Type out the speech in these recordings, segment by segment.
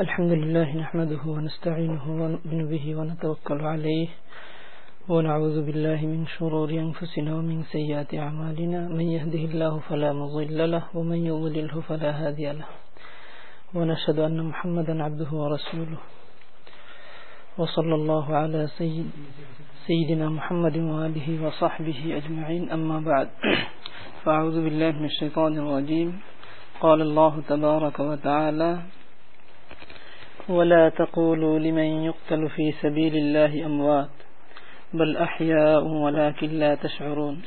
الحمد لله نحمده ونستعينه ونؤمن به ونتوكل عليه ونعوذ بالله من شرور أنفسنا ومن سيئات أعمالنا. من يهده الله فلا مضل له ومن يضلله فلا هادي له. ونشهد أن محمدا عبده ورسوله. وصلى الله على سيد سيدنا محمد وآله وصحبه أجمعين. أما بعد فأعوذ بالله من الشيطان الرجيم. قال الله تبارك وتعالى ولا تقولوا لمن يقتل في سبيل الله أموات. بل أحياء ولكن لا تشعرون.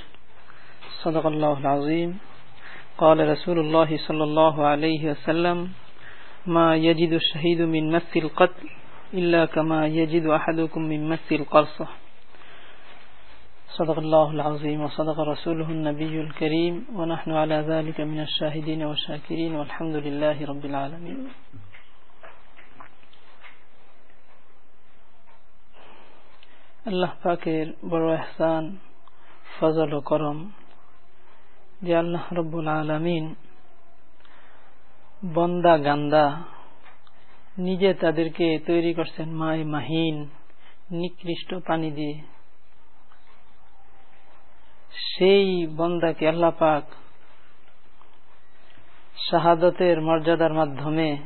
صدق الله العظيم. قال رسول الله صلى الله عليه وسلم ما يجد الشهيد من مس القتل إلا كما يجد أحدكم من مس القرصة. صدق الله العظيم. وصدق رسوله النبي الكريم. ونحن على ذلك من الشاهدين والشاكرين. والحمد لله رب العالمين. আল্লাহ পাকের বড় এহসান, ফজল ও করম। যে আল্লাহ রব্বুল আলমিন বন্দা গান্দা নিজে তাদেরকে তৈরি করছেন মায় মাহিন, নিকৃষ্ট পানি দিয়ে। সেই বন্দাকে আল্লাহ পাক শাহাদতের মর্যাদার মাধ্যমে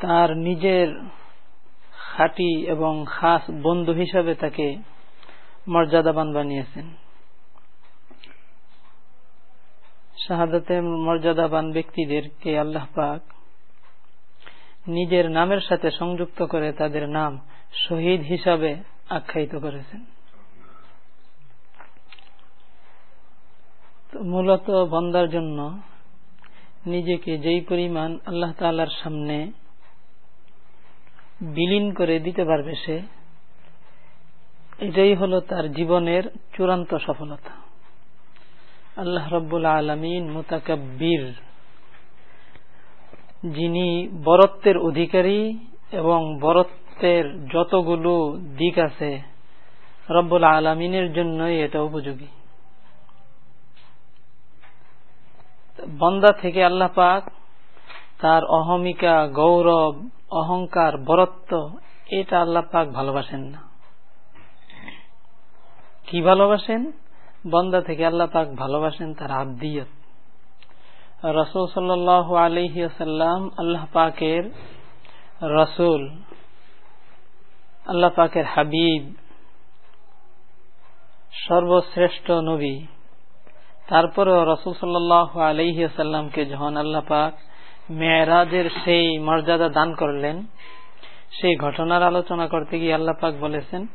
তার নিজের খাটি এবং খাস বন্ধু হিসাবে তাকে মর্যাদাবান বানিয়েছেন। শাহাদাতে মর্যাদাবান ব্যক্তিদেরকে আল্লাহ পাক নিজের নামের সাথে সংযুক্ত করে তাদের নাম শহীদ হিসাবে আখ্যায়িত করেছেন। মূলত বন্দার জন্য নিজেকে যেই পরিমাণ আল্লাহ তালার সামনে বিলীন করে দিতে পারবে সে, এটাই হল তার জীবনের চূড়ান্ত সফলতা। আল্লাহ রব্বুল আলমিন মোতাকাব্বির, যিনি বরত্বের অধিকারী এবং বরত্বের যতগুলো দিক আছে, রব্বুল আলমিনের জন্যই এটা উপযোগী। বন্দা থেকে আল্লাহ পাক তার অহমিকা, গৌরব অহংকার, বরত্ব, এটা আল্লাহ পাক ভালোবাসেন না। কি ভালোবাসেন? বন্দা থেকে আল্লাহ পাক ভালোবাসেন তার আব্দিয়ত। রসুল সাল্লাহ আলহিসাল্লাম আল্লাহ পাকের রসুল, আল্লাহ পাকের হাবিব, সর্বশ্রেষ্ঠ নবী। তারপরেও রসুল সাল্লাহ আলহিসাল্লামকে যখন আল্লাহ পাক মেয়েরাজের সেই মর্যাদা দান করলেন। সেই ঘটনার আলোচনা করতে গিয়ে আল্লাহ পাক বলেছেন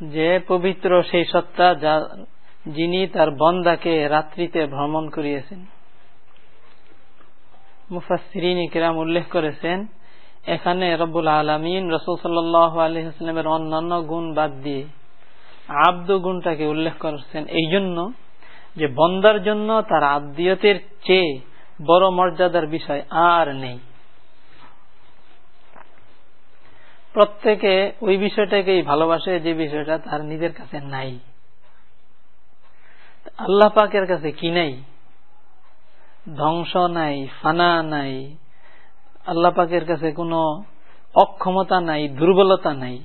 যে পবিত্র সেই সত্তা যা যিনি তার বন্দাকে রাত্রিতে ভ্রমণ করিয়েছেন। মুফাসরিন উল্লেখ করেছেন, এখানে রব্বুল আলমিন রসুল সাল্লাহ অন্যান্য গুণ বাদ দিয়ে আব্দ গুণটাকে উল্লেখ করেছেন। এই জন্য যে বন্দার জন্য তার আব্দিয়তের চেয়ে বড় মর্যাদার বিষয় আর নেই। প্রত্যেকে ওই বিষয়টাকেই ভালোবাসে, যে বিষয়টা তার নিজের কাছে নাই। আল্লাহ পাকের কাছে কি নাই? ধ্বংস নাই, ফানা নাই, আল্লাহ পাকের কাছে কোনো অক্ষমতা নাই, দুর্বলতা নাই।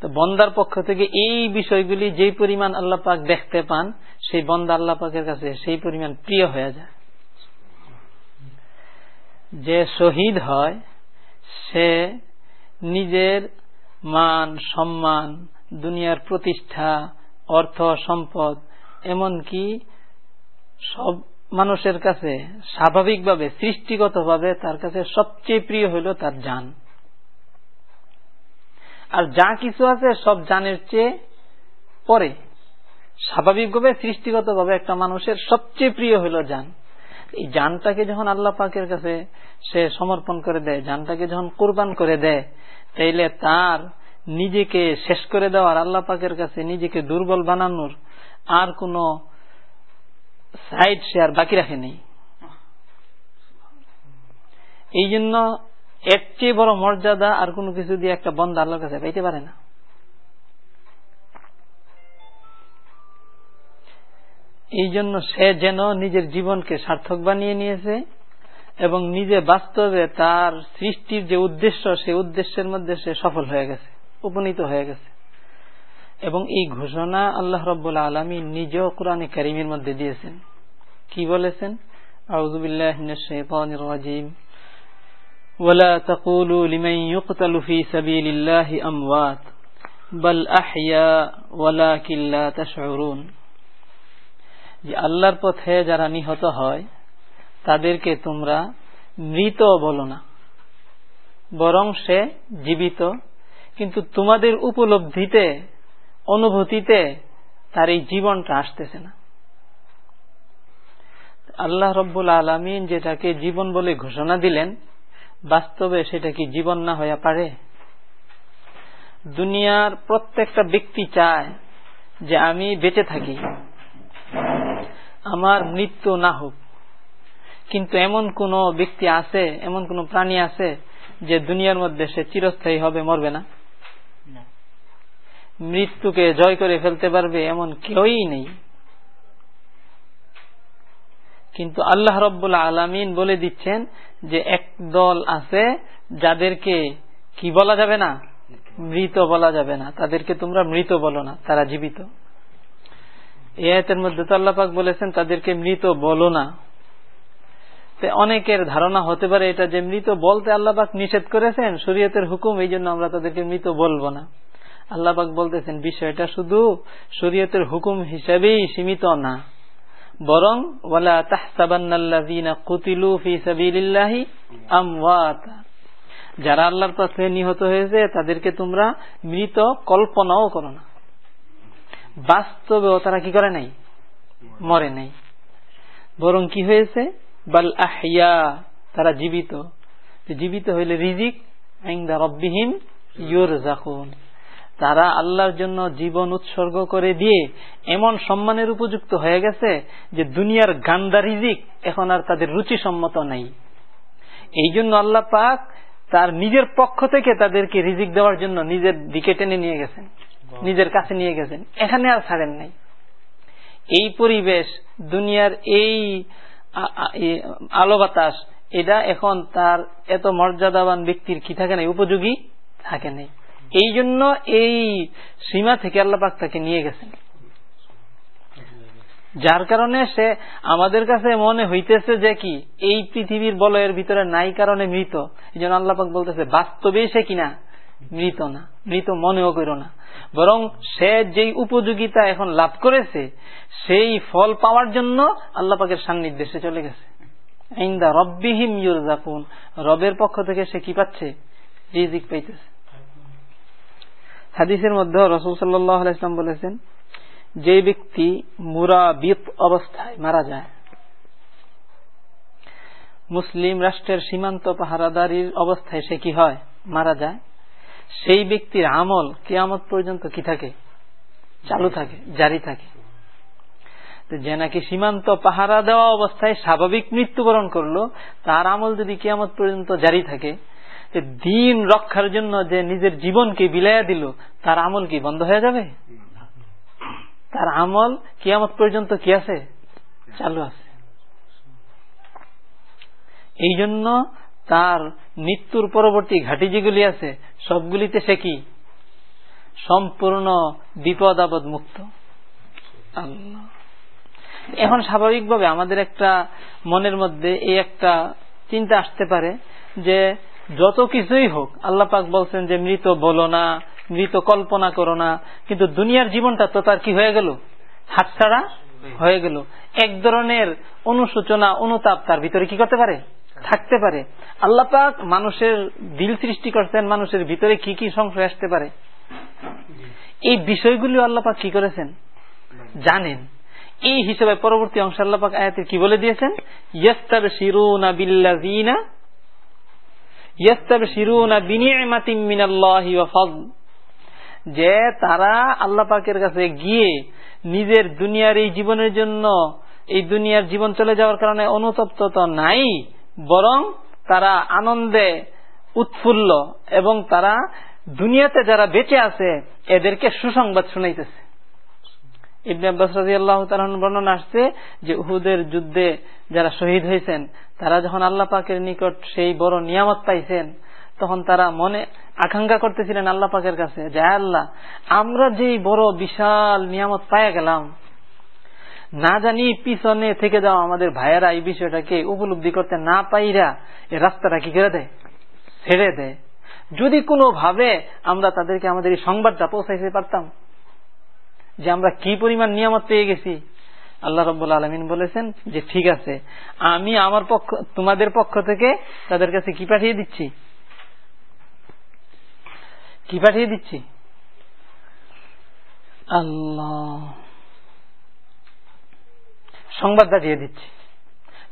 তো বন্দার পক্ষ থেকে এই বিষয়গুলি যে পরিমাণ আল্লাহ পাক দেখতে পান সেই বন্দা আল্লাহ পাকের কাছে সেই পরিমাণ প্রিয় হয়ে যায়। যে শহীদ হয়, সে নিজের মান, সম্মান, দুনিয়ার প্রতিষ্ঠা, অর্থ, সম্পদ, এমনকি সব মানুষের কাছে স্বাভাবিকভাবে, সৃষ্টিগতভাবে তার কাছে সবচেয়ে প্রিয় হইল তার যান আর যা কিছু আছে সব জানের চেয়ে পরে স্বাভাবিকভাবে সৃষ্টিগতভাবে একটা মানুষের সবচেয়ে প্রিয় হইল যান এই জানটাকে যখন আল্লাহ পাকের কাছে সে সমর্পণ করে দেয়, জানটাকে যখন কোরবান করে দেয়, তাইলে তার নিজেকে শেষ করে দেওয়ার, আল্লাহ পাকের কাছে নিজেকে দুর্বল বানানোর আর কোন সাইড সে আর বাকি রাখে নেই। এই জন্য এর চেয়ে বড় মর্যাদা আর কোনো কিছু দিয়ে একটা বন্ধ আল্লাহর কাছে পাইতে পারে না। এই জন্য সে যেন নিজের জীবনকে সার্থক বানিয়ে নিয়েছে এবং নিজে বাস্তবে তার সৃষ্টির যে উদ্দেশ্য সেই উদ্দেশ্যের মধ্যে সে সফল হয়ে গেছে উপনীত হয়ে গেছে এবং এই ঘোষণা আল্লাহ রব্বুল আলমী নিজেও কোরআনে কারিমের মধ্যে দিয়েছেন কি বলেছেন আউজুবিল্লাহিম ولا تقولوا لمن يقتل في سبيل الله أموات بل أحياء ولكن لا تشعرون যে আল্লাহর পথে যারা নিহত হয়, তাদেরকে তোমরা মৃত বলো না। বরং সে জীবিত। কিন্তু তোমাদের উপলব্ধিতে, অনুভূতিতে তার এই জীবনটা আসতেছে না। আল্লাহ রব্বুল আলমিন যেটাকে জীবন বলে ঘোষণা দিলেন, বাস্তবে সেটা কি জীবন না হইয়া পারে? দুনিয়ার প্রত্যেকটা ব্যক্তি চায় যে আমি বেঁচে থাকি। আমার মৃত্যু না হোক। কিন্তু এমন কোন ব্যক্তি আছে এমন কোন প্রাণী আছে যে দুনিয়ার মধ্যে সে চিরস্থায়ী হবে মরবে না? মৃত্যুকে জয় করে ফেলতে পারবে এমন কেউই নেই। কিন্তু আল্লাহ রব্বুল্লা আলমিন বলে দিচ্ছেন যে এক দল আছে যাদেরকে কি বলা যাবে না? মৃত বলা যাবে না। তাদেরকে তোমরা মৃত বলো না তারা জীবিত। এর মধ্যে তো আল্লাপাক বলেছেন, তাদেরকে মৃত বলো না। অনেকের ধারণা হতে পারে এটা যে মৃত বলতে আল্লাপাক নিষেধ করেছেন, শরীয়তের হুকুম, এই জন্য আমরা তাদেরকে মৃত বলব না। আল্লাপাক বলতেছেন, বিষয়টা শুধু শরীয়তের হুকুম হিসাবেই সীমিত না। বরং যারা আল্লাহর পথে নিহত হয়েছে, তাদেরকে তোমরা মৃত কল্পনাও করো না। বাস্তবেও তারা কি করে নাই? মরে নাই। বরং কি হয়েছে? বাল আহিয়া তারা জীবিত। জীবিত হইলে রিজিক রব্বিহীন ইউর জাকুন তারা আল্লাহর জন্য জীবন উৎসর্গ করে দিয়ে এমন সম্মানের উপযুক্ত হয়ে গেছে যে দুনিয়ার গান্দা রিজিক এখন আর তাদের রুচি সম্মত নাই। এই জন্য আল্লাহ পাক তার নিজের পক্ষ থেকে তাদেরকে রিজিক দেওয়ার জন্য নিজের দিকে টেনে নিয়ে গেছেন। নিজের কাছে নিয়ে গেছেন। এখানে আর ছাড়েন নাই। এই পরিবেশ, দুনিয়ার এই আলো বাতাস এটা এখন তার এত মর্যাদাবান ব্যক্তির কি থাকে নাই? উপযোগী থাকে নাই। এই জন্য এই সীমা থেকে আল্লাপাক তাকে নিয়ে গেছেন। যার কারণে সে আমাদের কাছে মনে হইতেছে যে কি, এই পৃথিবীর বলয়ের ভিতরে নাই কারণে মৃত। এই জন্য আল্লাপাক বলতেছে, বাস্তবে সে কিনা মৃত না। মৃত মনেও করো না। বরং সে যেই উপযোগিতা এখন লাভ করেছে, সেই ফল পাওয়ার জন্য আল্লাপাকের সান্নিধ্যে সে চলে গেছে। ইন্দা রব্বিহিম ইউরজাকুন রবের পক্ষ থেকে সে কি পাচ্ছে? রিজিক পাইতেছে। হাদিসের মধ্যে রসুল সাল্লাহ ইসলাম বলেছেন, যে ব্যক্তি মুরাবিত অবস্থায় মারা যায়, মুসলিম রাষ্ট্রের সীমান্ত পাহারাদারির অবস্থায় সে কি হয়? মারা যায়। সেই ব্যক্তির আমল কিয়ামত পর্যন্ত কি থাকে? চালু থাকে, জারি থাকে। যে নাকি সীমান্ত পাহারা দেওয়া অবস্থায় স্বাভাবিক মৃত্যুবরণ করল, তার আমল যদি কিয়ামত পর্যন্ত জারি থাকে দিন রক্ষার জন্য যে নিজের জীবনকে বিলাইয়া দিল, তার আমল কি বন্ধ হয়ে যাবে? তার আমল কিয়ামত পর্যন্ত কি আছে? চালু আছে। এই জন্য তার মৃত্যুর পরবর্তী ঘাটি যেগুলি আছে সবগুলিতে সে কি? সম্পূর্ণ বিপদ আপদ মুক্ত এখন স্বাভাবিকভাবে আমাদের একটা মনের মধ্যে এই একটা চিন্তা আসতে পারে যে যত কিছুই হোক, আল্লাহ পাক বলছেন যে মৃত বলো না, মৃত কল্পনা করো না, কিন্তু দুনিয়ার জীবনটা তো তার কি হয়ে গেল? হাতছাড়া হয়ে গেল। এক ধরনের অনুশোচনা, অনুতাপ তার ভিতরে কি করতে পারে? থাকতে পারে। আল্লাহ পাক মানুষের দিল সৃষ্টি করছেন, মানুষের ভিতরে কি কি সংশয় আসতে পারে? এই বিষয়গুলি আল্লাহ পাক কি করেছেন? জানেন। এই হিসেবে পরবর্তী অংশ আল্লাপাক আয়াতে কি বলে দিয়েছেন? ইয়স্তাব শিরুনা বিল্লাজিনা ইয়স্তাব শিরুনা বিনিয়মাতিম মিনাল্লাহি ওয়া ফজল যে তারা আল্লাহ পাকের কাছে গিয়ে নিজের দুনিয়ার এই জীবনের জন্য, এই দুনিয়ার জীবন চলে যাওয়ার কারণে অনুতপ্ত তো নাই বরং তারা আনন্দে উৎফুল্ল এবং তারা দুনিয়াতে যারা বেঁচে আছে, এদেরকে সুসংবাদ শুনাইতেছে। ইবনে আব্বাস রাজি আল্লাহ বর্ণনা আসছে যে উহুদের যুদ্ধে যারা শহীদ হয়েছেন, তারা যখন আল্লাহ পাকের নিকট সেই বড় নিয়ামত পাইছেন, তখন তারা মনে আকাঙ্ক্ষা করতেছিলেন আল্লাহ পাকের কাছে যে, আল্লাহ, আমরা যেই বড় বিশাল নিয়ামত পাইয়া গেলাম না জানি পিছনে থেকে যাওয়া আমাদের ভাইয়েরা এই বিষয়টাকে উপলব্ধি করতে না পাইরা এই রাস্তাটা কি করে দেয়? ছেড়ে দেয়। যদি কোনো ভাবে আমরা তাদেরকে আমাদের এই সংবাদটা পৌঁছাইতে পারতাম যে আমরা কি পরিমাণ নিয়ামত পেয়ে গেছি, আল্লাহ রব্বুল আলমিন বলেছেন যে, ঠিক আছে, আমি আমার পক্ষ, তোমাদের পক্ষ থেকে তাদের কাছে কি পাঠিয়ে দিচ্ছি? কি পাঠিয়ে দিচ্ছি? আল্লাহ। সংবাদ পাঠিয়ে দিচ্ছি।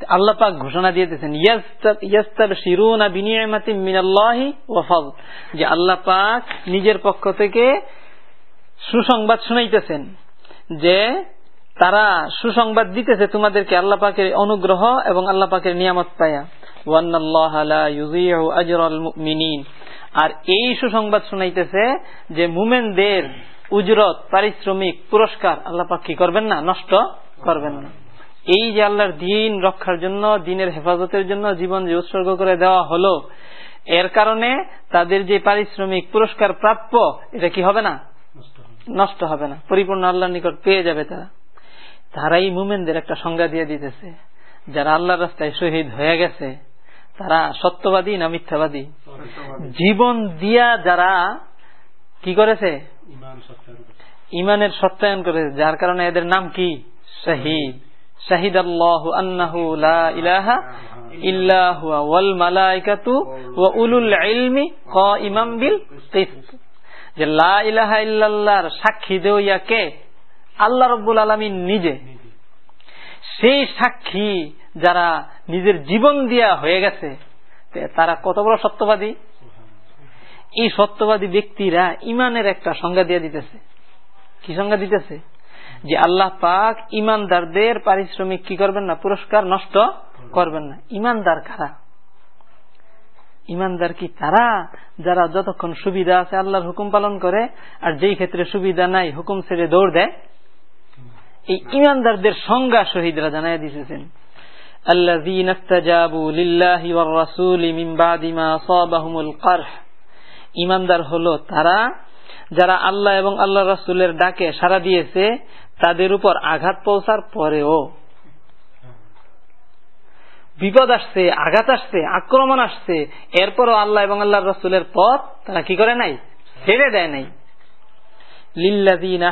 আল্লাহ পাক ঘোষণা দিয়েছেন যে আল্লাহ পাক নিজের পক্ষ থেকে সুসংবাদ শুনাইতেছেন যে তারা সুসংবাদ দিতেছে তোমাদেরকে আল্লাহ পাকের অনুগ্রহ এবং আল্লাহ পাকের নিয়ামত পায়া। আর এই সুসংবাদ শুনাইতেছে যে মুমেনদের উজরত, পারিশ্রমিক, পুরস্কার আল্লাহ পাক কি করবেন না? নষ্ট করবেন না। এই যে আল্লাহর দিন রক্ষার জন্য দিনের হেফাজতের জন্য জীবন যে উৎসর্গ করে দেওয়া হলো এর কারণে তাদের যে পারিশ্রমিক পুরস্কার প্রাপ্য এটা কি হবে না? নষ্ট হবে না। পরিপূর্ণ আল্লাহর নিকট পেয়ে যাবে তারা। তারাই মুমেনদের একটা সংজ্ঞা দিয়ে দিতেছে। যারা আল্লাহর রাস্তায় শহীদ হয়ে গেছে তারা সত্যবাদী না মিথ্যাবাদী? জীবন দিয়া যারা কি করেছে? ইমানের সত্যায়ন করেছে। যার কারণে এদের নাম কি? শহীদ। আন্নাহু লা ইলাহা ইল্লাহু ওয়াল মালাইকাতু ওয়া উলুল ইলমি কাইমাম বিল কিসত। যে লা ইলাহা ইল্লাল্লাহর সাক্ষী দেওয়া কে? আল্লাহ রব্বুল আলমিন নিজে। সেই সাক্ষী যারা নিজের জীবন দিয়া হয়ে গেছে তারা কত বড় সত্যবাদী? এই সত্যবাদী ব্যক্তিরা ইমানের একটা সংজ্ঞা দিয়ে দিতেছে। কি সংজ্ঞা দিতেছে? যে আল্লাহ পাক ইমানদারদের পারিশ্রমিক কি করবেন না, পুরস্কার নষ্ট করবেন না। ইমানদার কারা? ইমানদার কি তারা? যারা যতক্ষণ সুবিধা আছে আল্লাহর হুকুম পালন করে, আর যেই ক্ষেত্রে সুবিধা নাই, হুকুম ছেড়ে দৌড় দেয়। এই ইমানদারদের সংজ্ঞা শহীদরা জানাই দিতেছেন ইমানদার হলো তারা, যারা আল্লাহ এবং আল্লাহ রাসুলের ডাকে সারা দিয়েছে তাদের উপর আঘাত পৌঁছার পরেও বিপদ আসছে, আঘাত আসছে, আক্রমণ আসছে। এরপরও আল্লাহ এবং আল্লাহ রসুলের পথ তারা কি করে নাই? ছেড়ে দেয় নাই। লিল্লাদিন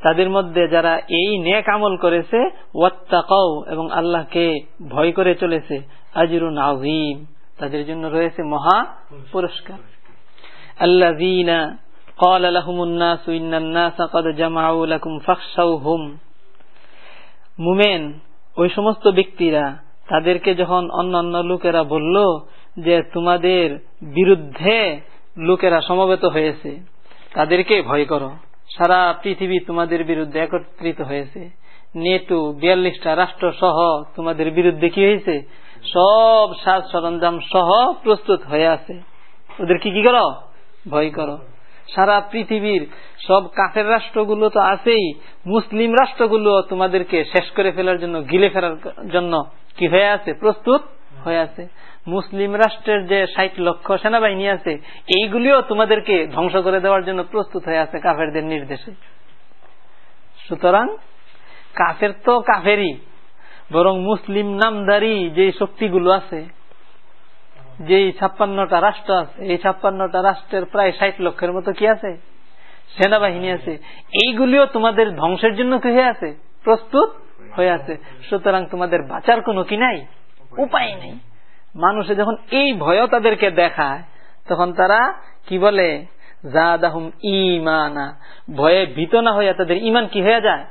তাদের মধ্যে যারা এই নেক আমল করেছে ওয়াত্তাকাও এবং আল্লাহকে ভয় করে চলেছে, আজিরুন আজিম তাদের জন্য রয়েছে মহা পুরস্কার। আল্লাযীনা قال لهم الناس إن الناس قد جمعوا لكم فاخشوهم মুমেন ওই সমস্ত ব্যক্তিরা তাদেরকে যখন অন্যান্য লোকেরা বলল যে তোমাদের বিরুদ্ধে লোকেরা সমবেত হয়েছে তাদেরকে ভয় করো সারা পৃথিবী তোমাদের বিরুদ্ধে একত্রিত হয়েছে নেটো বিয়াল্লিশটা রাষ্ট্র সহ তোমাদের বিরুদ্ধে কি হয়েছে সব সাজ সরঞ্জাম সহ প্রস্তুত হয়ে আছে ওদের কি কি করো ভয় করো সারা পৃথিবীর সব কাফের রাষ্ট্রগুলো তো আছেই। মুসলিম রাষ্ট্রগুলো তোমাদেরকে শেষ করে ফেলার জন্য, গিলে ফেলার জন্য কি হয়ে আছে? প্রস্তুত হয়ে আছে। মুসলিম রাষ্ট্রের যে ষাট লক্ষ সেনাবাহিনী আছে, এইগুলিও তোমাদেরকে ধ্বংস করে দেওয়ার জন্য প্রস্তুত হয়ে আছে কাফেরদের নির্দেশে। সুতরাং কাফের তো কাফেরই, বরং মুসলিম নামদারি যে শক্তিগুলো আছে যে ছাপ্পান্নটা রাষ্ট্র আছে, এই ছাপ্পান্নটা রাষ্ট্রের প্রায় ষাট লক্ষের মতো কি আছে? সেনাবাহিনী আছে। এইগুলিও তোমাদের ধ্বংসের জন্য কি হয়ে আছে? প্রস্তুত হয়ে আছে। সুতরাং তোমাদের বাঁচার কোনো কি নাই? উপায় নেই। মানুষে যখন এই ভয় তাদেরকে দেখায়, তখন তারা কি বলে? জাদাহুম ইমানা ভয়ে ভীত না হইয়া তাদের ইমান কি হয়ে যায়?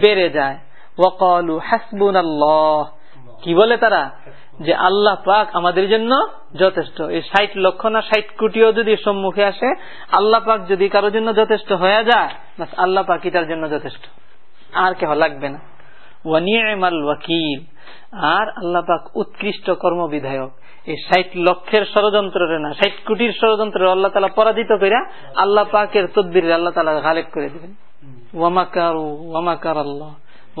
বেড়ে যায়। ওয়াকালু হাসবুন কি বলে তারা? যে আল্লাহ পাক আমাদের জন্য যথেষ্ট। এই ষাট লক্ষ না ষাট কোটিও যদি সম্মুখে আসে, আল্লাহ পাক যদি কারোর জন্য যথেষ্ট হয়ে যায় আল্লাহ পাকই তার জন্য যথেষ্ট। আর কেহ লাগবে না। আর আল্লাহ পাক উৎকৃষ্ট কর্মবিধায়ক। এই ষাট লক্ষের ষড়যন্ত্রের না, ষাট কোটির ষড়যন্ত্র আল্লাহ তালা পরাজিত করিয়া আল্লাহ পাকের তদ্বির আল্লাহ তালা গালেব করে দিবেন। ওয়ামাকারু ওয়ামাকার আল্লাহ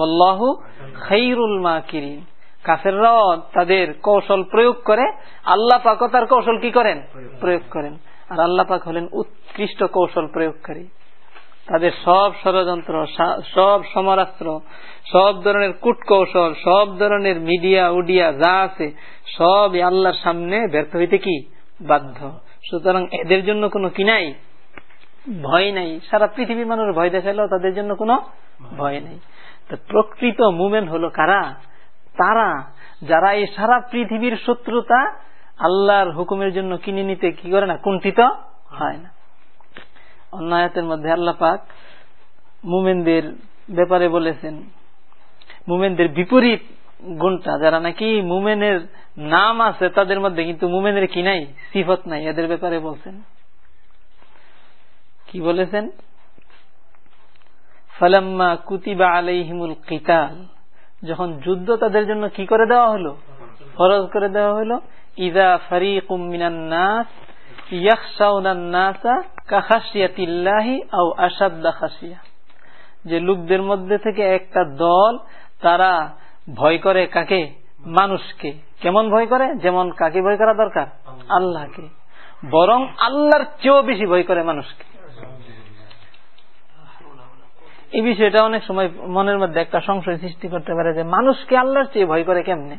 আল্লাহ খাইরুল মাকিরিন। কাফেররাও তাদের কৌশল প্রয়োগ করে আল্লাহ পাক তার কৌশল কি করেন? প্রয়োগ করেন। আর আল্লাহ পাক হলেন উৎকৃষ্ট কৌশল প্রয়োগকারী। তাদের সব ষড়যন্ত্র সব সমরাস্ত্র সব ধরনের কূটকৌশল সব ধরনের মিডিয়া উডিয়া যা আছে সব আল্লাহর সামনে ব্যর্থ হইতে কি? বাধ্য। সুতরাং এদের জন্য কোনো কি নাই? ভয় নাই। সারা পৃথিবীর মানুষ ভয় দেখালেও তাদের জন্য কোনো ভয় নেই। প্রকৃত মুমেন্ট হলো কারা? তারা, যারা এই সারা পৃথিবীর শত্রুতা আল্লাহর হুকুমের জন্য কিনে নিতে কি করে না, কুণ্ঠিত হয় না। অন্যায়তের মধ্যে আল্লাহ পাক মুমেনদের ব্যাপারে বলেছেন, মুমেনদের বিপরীত গুণটা, যারা নাকি মুমেনের নাম আছে তাদের মধ্যে কিন্তু মুমেনের কি নাই, সিফত নাই, এদের ব্যাপারে বলছেন। কি বলেছেন? ফালাম্মা কুতিবা আলাইহিমুল কিতাল। যখন যুদ্ধ তাদের জন্য কি করে দেওয়া হলো? ফরজ করে দেওয়া হলো, ইদা ফারিকুম মিনান নাস যে লোকদের মধ্যে থেকে একটা দল, তারা ভয় করে কাকে? মানুষকে। কেমন ভয় করে? যেমন কাকে ভয় করা দরকার? আল্লাহকে। বরং আল্লাহর চেয়েও বেশি ভয় করে মানুষকে। এই বিষয়টা অনেক সময় মনের মধ্যে একটা সংশয় সৃষ্টি করতে পারে যে মানুষকে আল্লাহর চেয়ে ভয় করে কেমনে?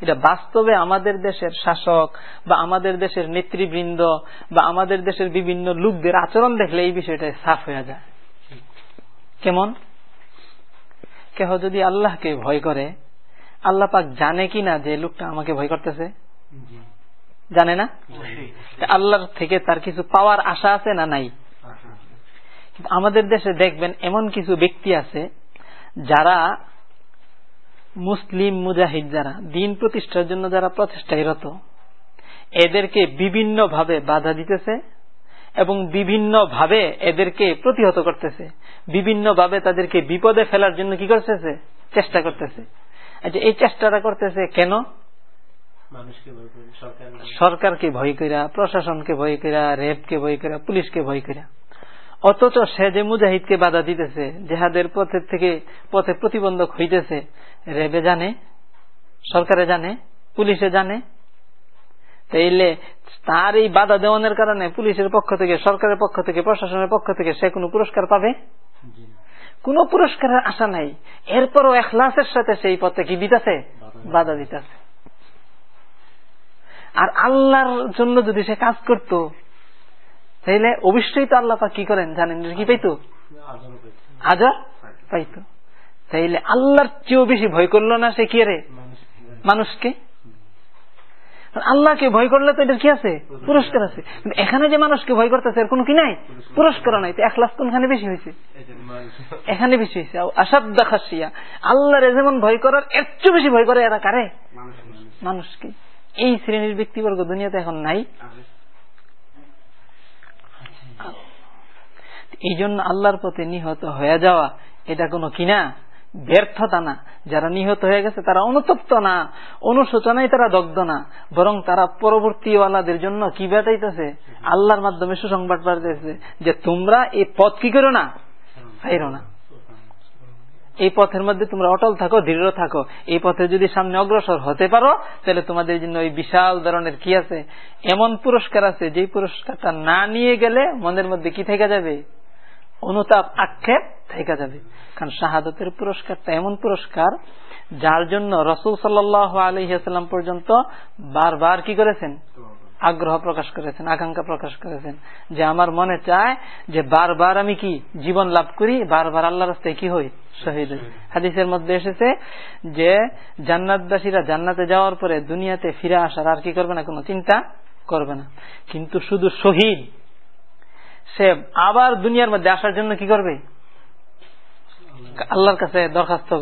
এটা বাস্তবে আমাদের দেশের শাসক বা আমাদের দেশের নেতৃবৃন্দ বা আমাদের দেশের বিভিন্ন লোকদের আচরণ দেখলে এই বিষয়টা সাফ হয়ে যায়। কেমন? কেহ যদি আল্লাহকে ভয় করে আল্লাহ পাক জানে কি না যে লোকটা আমাকে ভয় করতেছে? জানে না? আল্লাহর থেকে তার কিছু পাওয়ার আশা আছে না নাই? আমাদের দেশে দেখবেন এমন কিছু ব্যক্তি আছে যারা মুসলিম মুজাহিদ যারা দিন প্রতিষ্ঠার জন্য যারা প্রচেষ্টায় রত এদেরকে বিভিন্ন ভাবে বাধা দিতেছে এবং বিভিন্ন ভাবে এদেরকে প্রতিহত করতেছে। বিভিন্ন ভাবে তাদেরকে বিপদে ফেলার জন্য কি করতেছে? চেষ্টা করতেছে। আচ্ছা এই চেষ্টাটা করতেছে কেন? সরকারকে ভয় করা প্রশাসনকে ভয় করা রেপকে ভয় করা পুলিশকে ভয় করা অথচ সে যে মুজাহিদকে বাধা দিতেছে জেহাদের পথের থেকে পথে প্রতিবন্ধক হইতেছে রেবে জানে সরকারে জানে পুলিশে জানে। তাইলে তার এই বাধা দেওয়ানোর কারণে পুলিশের পক্ষ থেকে সরকারের পক্ষ থেকে প্রশাসনের পক্ষ থেকে সে কোনো পুরস্কার পাবে? কোন পুরস্কারের আশা নাই। এরপরও এখলাসের সাথে সেই পথে কি দিতেছে? বাধা দিতেছে। আর আল্লাহর জন্য যদি সে কাজ করত তাইলে অবশ্যই তো আল্লাহ কি করেন জানেন কি পাইতো? আজা পাইতো। তাইলে আল্লাহর চেয়েও বেশি ভয় করল না সে কি রে? মানুষকে? আল্লাহকে ভয় করলে তো এটার কি আছে? পুরস্কার আছে। এখানে যে মানুষকে ভয় করতেছে, এর কোন কি নাই? পুরস্কার নাই। তো এক লাখ কোনখানে বেশি হয়েছে? এখানে বেশি হয়েছে। আসাদ্দা খাসিয়া। আল্লাহরে যেমন ভয় করার, এর চেয়ে বেশি ভয় করে এরা কারে? মানুষকে। এই শ্রেণির ব্যক্তিবর্গ দুনিয়াতে এখন নাই। এই জন্য আল্লাহর পথে নিহত হয়ে যাওয়া, এটা কোনো কিনা? ব্যর্থতা না। যারা নিহত হয়ে গেছে, তারা অনুতপ্ত না। অনুশোচনায় তারা দগ্ধ না। বরং তারা পরবর্তীওয়ালাদের জন্য কি বেটাইতেছে? আল্লাহর মাধ্যমে সুসংবাদ পাঠাইতেছে যে তোমরা এই পথ কি করো না? খাইরো না। এই পথের মধ্যে তোমরা অটল থাকো, দৃঢ় থাকো। এই পথে যদি সামনে অগ্রসর হতে পারো, তাহলে তোমাদের জন্য ওই বিশাল ধরনের কি আছে? এমন পুরস্কার আছে যে পুরস্কারটা না নিয়ে গেলে মনের মধ্যে কি থেকে যাবে? অনুতাপ আক্ষেপ থেকে যাবে। কারণ শাহাদতের পুরস্কারটা এমন পুরস্কার যার জন্য রসুল আলহিহাস্লাম পর্যন্ত বারবার কি করেছেন? আগ্রহ প্রকাশ করেছেন, আকাঙ্ক্ষা প্রকাশ করেছেন যে আমার মনে চায় যে বারবার আমি কি জীবন লাভ করি, বারবার আল্লাহ রাস্তায় কি হই? শহীদ হাদিসের মধ্যে এসেছে যে জান্নাতবাসীরা জান্নাতে যাওয়ার পরে দুনিয়াতে ফিরে আসার আর কি করবে না? কোনো চিন্তা করবে না। কিন্তু শুধু শহীদ সে আবার দুনিয়ার মধ্যে আসার জন্য কি করবে? আল্লাহর কাছে দরখাস্ত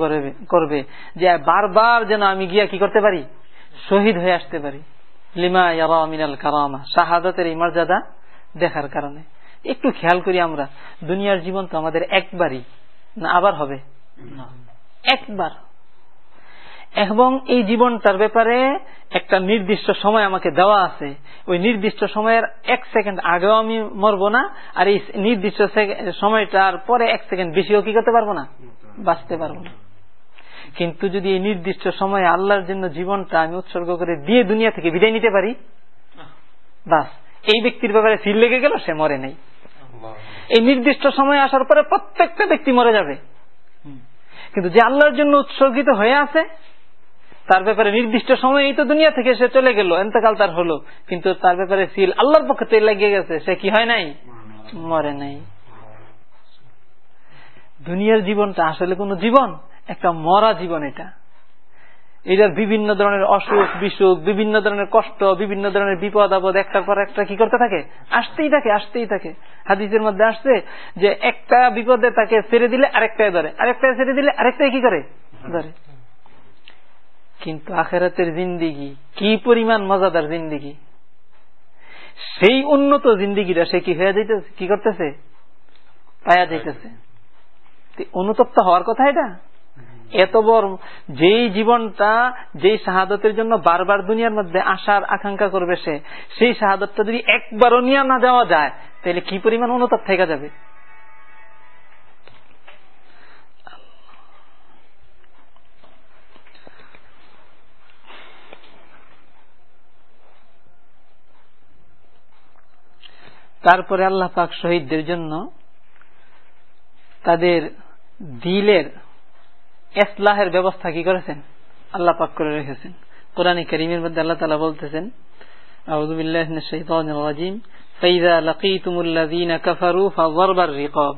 করবে যে বারবার যেন আমি গিয়া কি করতে পারি? শহীদ হয়ে আসতে পারি। লিমা মিনাল কারামা, শাহাদাতের এই মর্যাদা দেখার কারণে। একটু খেয়াল করি আমরা, দুনিয়ার জীবন তো আমাদের একবারই, না আবার হবে? একবার। এবং এই জীবনটার ব্যাপারে একটা নির্দিষ্ট সময় আমাকে দেওয়া আছে। ওই নির্দিষ্ট সময়ের এক সেকেন্ড আগেও আমি মরব না আর এই নির্দিষ্ট সময়টার পরে এক সেকেন্ড বেশিও কি করতে পারব না? বাঁচতে পারব না। কিন্তু যদি এই নির্দিষ্ট সময়ে আল্লাহর জন্য জীবনটা আমি উৎসর্গ করে দিয়ে দুনিয়া থেকে বিদায় নিতে পারি বাস। এই ব্যক্তির ব্যাপারে সিল লেগে গেল সে মরে নেই। এই নির্দিষ্ট সময় আসার পরে প্রত্যেকটা ব্যক্তি মরে যাবে। কিন্তু যে আল্লাহর জন্য উৎসর্গিত হয়ে আছে তার ব্যাপারে নির্দিষ্ট সময় এই তো দুনিয়া থেকে সে চলে গেল এন্তকাল তার হলো। কিন্তু তার ব্যাপারে সিল আল্লাহর পক্ষে তেল লাগিয়ে গেছে, সে কি হয় নাই? মরে নাই। দুনিয়ার জীবনটা আসলে কোন জীবন, একটা মরা জীবন এটা। এটার বিভিন্ন ধরনের অসুখ, বিসুখ, বিভিন্ন ধরনের কষ্ট, বিভিন্ন ধরনের বিপদ, আপদ একটার পর একটা কি করতে থাকে? আসতেই থাকে আসতেই থাকে। হাদিসের মধ্যে আসছে যে একটা বিপদে তাকে ছেড়ে দিলে আরেকটাই ধরে আরেকটাই ছেড়ে দিলে আরেকটাই কি করে? ধরে। কিন্তু আখেরাতের জিন্দিগি, কি পরিমাণ মজাদার জিন্দিগি? সেই উন্নত জিন্দিগিটা সে কি হয়ে যাইতেছে, কি করতেছে? পায়া যাইতেছে। অনুতপ্ত হওয়ার কথা এটা? এত বড় যেই জীবনটা, যেই শাহাদতের জন্য বারবার দুনিয়ার মধ্যে আসার আকাঙ্ক্ষা করবে সে, সেই শাহাদতটা যদি একবারও নিয়ে না যাওয়া যায়, তাহলে কি পরিমাণ অনুতাপ থেকে যাবে? তারপরে আল্লাহ পাক শহীদদের জন্য তাদের দিলের এসলাহের ব্যবস্থা কি করেছেন আল্লাহ পাক করে রেখেছেন কোরআন করিমের মধ্যে আল্লাহ তালা বলতেছেন فإذا لقيتم الذين كفروا فضرب الرقاب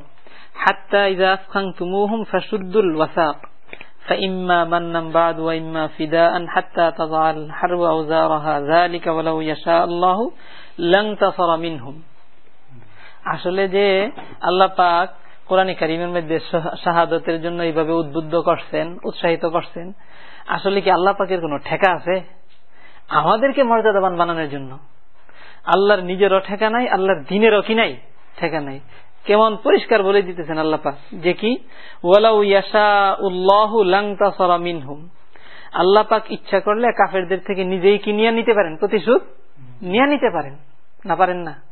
حتى إذا أثخنتموهم فشدوا الوثاق فإما منا بعد وإما فداء حتى تضع الحرب أوزارها ذلك ولو يشاء الله لانتصر منهم আসলে যে আল্লাহ পাক কোরআন করিমের মধ্যে শাহাদতের জন্য এইভাবে উদ্বুদ্ধ করছেন, উৎসাহিত করছেন, আসলে কি আল্লাহ পাকের কোন ঠেকা আছে? আমাদেরকে মর্যাদাবান বানানোর জন্য। আল্লাহর নিজেরও ঠেকা নাই, আল্লাহর দিনেরও কি নাই? ঠেকা নাই। কেমন পরিষ্কার বলে দিতেছেন আল্লাহ পাক। যে কি? ওয়ালাউ আল্লাহ পাক ইচ্ছা করলে কাফেরদের থেকে নিজেই কি নিয়ে নিতে পারেন? প্রতিশোধ নিয়ে নিতে পারেন। না পারেন না।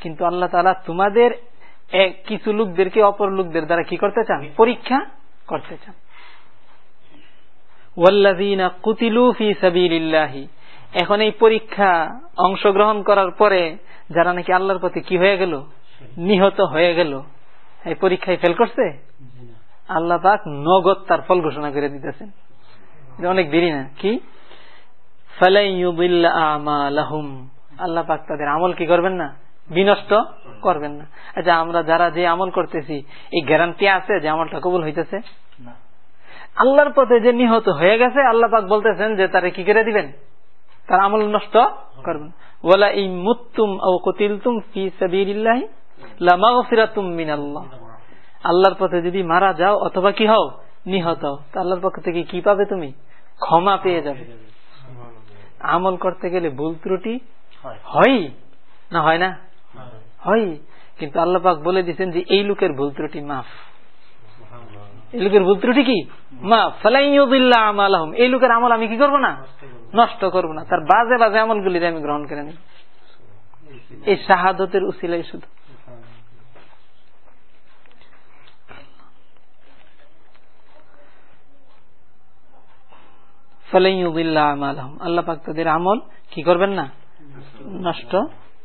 কিন্তু আল্লাহ তালা তোমাদের কিছু লোকদেরকে অপর লোকদের দ্বারা কি করতে চান? পরীক্ষা করতে চান। এখন এই পরীক্ষা অংশগ্রহণ করার পরে যারা নাকি আল্লাহর প্রতি কি হয়ে গেল? নিহত হয়ে গেল। এই পরীক্ষায় ফেল করছে? আল্লাহ পাক নগদ তার ফল ঘোষণা করে দিতেছেন। অনেক দেরি না। কি? আল্লাহ পাক তাদের আমল কি করবেন না? বিনষ্ট করবেন না। আচ্ছা আমরা যারা যে আমল করতেছি এই গ্যারান্টি আছে যে আমলটা কবুল হইতেছে? আল্লাহর পথে যে নিহত হয়ে গেছে আল্লাহ পাক বলতেছেন যে তারা কি করে দিবেন? তার আমল নষ্ট করবেন ওলা এই মুত্তুম ও কতিলতুম ফি সাবিলিল্লাহি লামাগফিরাতুম মিনাল্লাহ। আল্লাহর পথে যদি মারা যাও অথবা কি হও নিহত আল্লাহর পক্ষ থেকে কি পাবে তুমি? ক্ষমা পেয়ে যাবে। আমল করতে গেলে ভুল ত্রুটি হয়। না হয় না? হয় কিন্তু আল্লাহ পাক বলে দিচ্ছেন যে এই লোকের ভুল ত্রুটি মাফ। এই লোকের ভুল ত্রুটি কি? মাফ। ফালাইল্লাহ আমাল এই লোকের আমল আমি কি করব না? নষ্ট করব না। তার বাজে বাজে আমলগুলি আমি গ্রহণ করে নিব। এই শাহাদতের উসিলাই শুধু। আল্লাহ পাক তাদের আমল কি করবেন না? নষ্ট